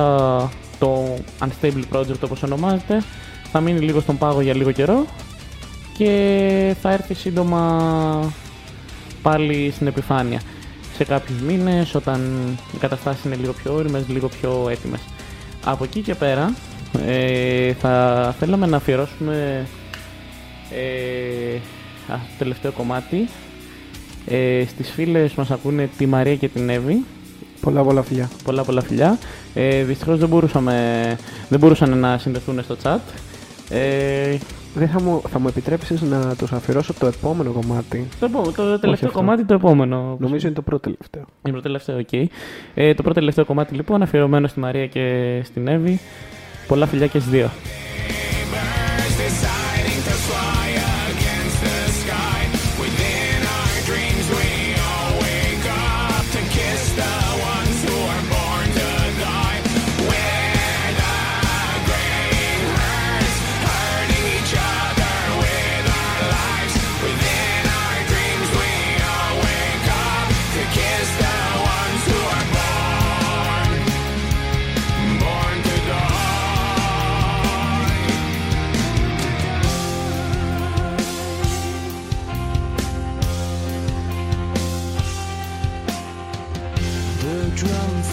S2: το Unstable Project όπως ονομάζεται θα μείνει λίγο στον πάγο για λίγο καιρό και θα έρθει σύντομα πάλι στην επιφάνεια σε κάποιους μήνες όταν οι καταστάσεις είναι λίγο πιο όριμες, λίγο πιο έτοιμες. Από εκεί και πέρα ε, θα θέλαμε να αφιερώσουμε Ε, α, το τελευταίο κομμάτι. Ε, στις φίλες μας ακούνε τη Μαρία και την Εύη.
S1: Πολλά πολλά φιλιά.
S2: Πολλά πολλά φιλιά. Ε, δυστυχώς δεν, μπορούσαμε, δεν μπορούσαν να συνδεθούν στο chat. Ε,
S1: Δεν θα μου, θα μου επιτρέψεις να τους αφιερώσω το επόμενο κομμάτι.
S2: το, επόμενο- το τελευταίο
S1: αυτό.
S2: κομμάτι το επόμενο.
S1: Νομίζω είναι το πρώτο τελευταίο.
S2: Είναι το τελευταίο, οκ. Ε, το πρώτο τελευταίο κομμάτι λοιπόν αφιερωμένο στη Μαρία και στην Εύη. Πολλά φιλιά και στις δύο.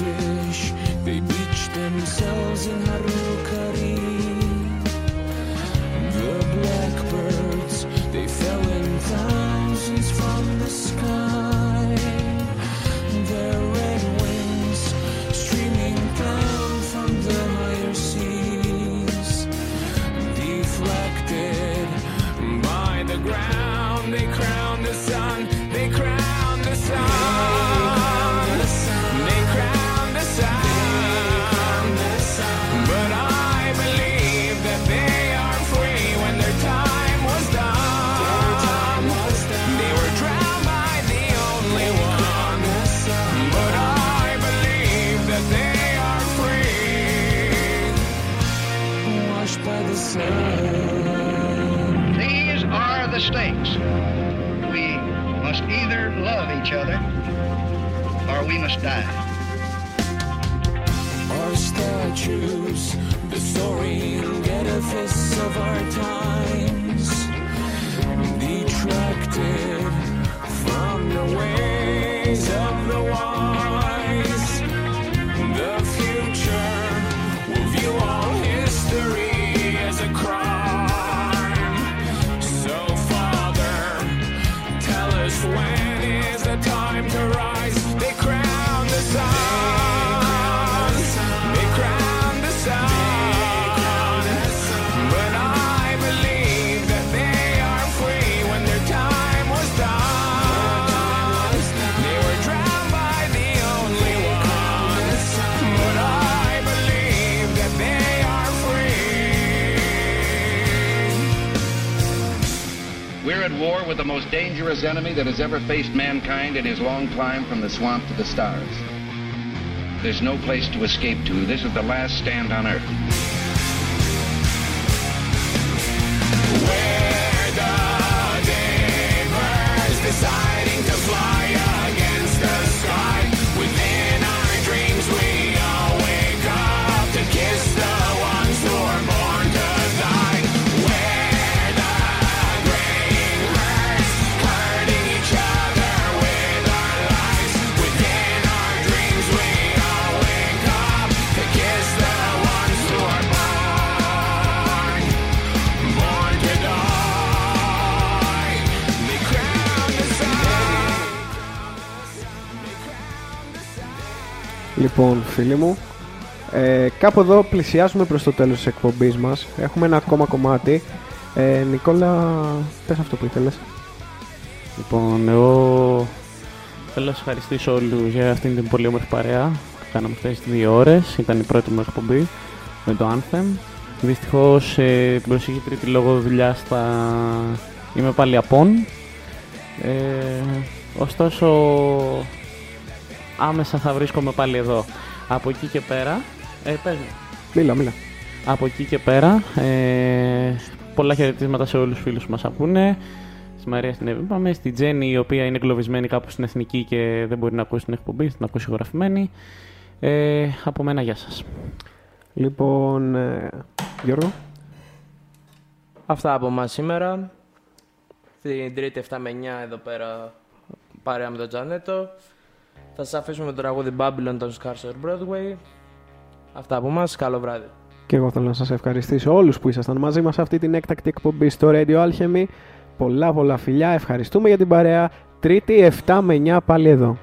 S8: Drumfish, they beach themselves in Harukari.
S13: Must die.
S8: Our statues, the soaring edifice of our times,
S13: war with the most dangerous enemy that has ever faced mankind in his long climb from the swamp to the stars. There's no place to escape to. This is the last stand on Earth.
S1: Λοιπόν, φίλοι μου, ε, κάπου εδώ πλησιάζουμε προς το τέλος της εκπομπής μας. Έχουμε ένα ακόμα κομμάτι. Ε, Νικόλα, πες αυτό που ήθελες.
S2: Λοιπόν, εγώ θέλω να σας ευχαριστήσω όλους για αυτήν την πολύ όμορφη παρέα που κάναμε αυτές τις δύο ώρες. Ήταν η πρώτη μου εκπομπή με το Anthem. Δυστυχώς ε, την προσεχή τρίτη λόγω δουλειά θα είμαι πάλι απόν. Ε, ωστόσο, άμεσα θα βρίσκομαι πάλι εδώ. Από εκεί και πέρα, ε, πες μου.
S1: Μίλα, μίλα.
S2: Από εκεί και πέρα, ε, πολλά χαιρετίσματα σε όλους τους φίλους που μας ακούνε. Στη Μαρία στην Εύη είπαμε, στη Τζέννη η οποία είναι εγκλωβισμένη κάπου στην Εθνική και δεν μπορεί να ακούσει την εκπομπή, την ακούσει ηχογραφημένη. Ε, από μένα, γεια σας.
S1: Λοιπόν, ε, Γιώργο.
S3: Αυτά από εμάς σήμερα. Την τρίτη 7 με 9 εδώ πέρα παρέα με τον Τζανέτο. Θα σας αφήσουμε με το τραγούδι Babylon των Scarcer Broadway. Αυτά από εμάς. Καλό βράδυ.
S1: Και εγώ θέλω να σας ευχαριστήσω όλους που ήσασταν μαζί μας σε αυτή την έκτακτη εκπομπή στο Radio Alchemy. Πολλά πολλά φιλιά, ευχαριστούμε για την παρέα. Τρίτη 7 με 9 πάλι εδώ.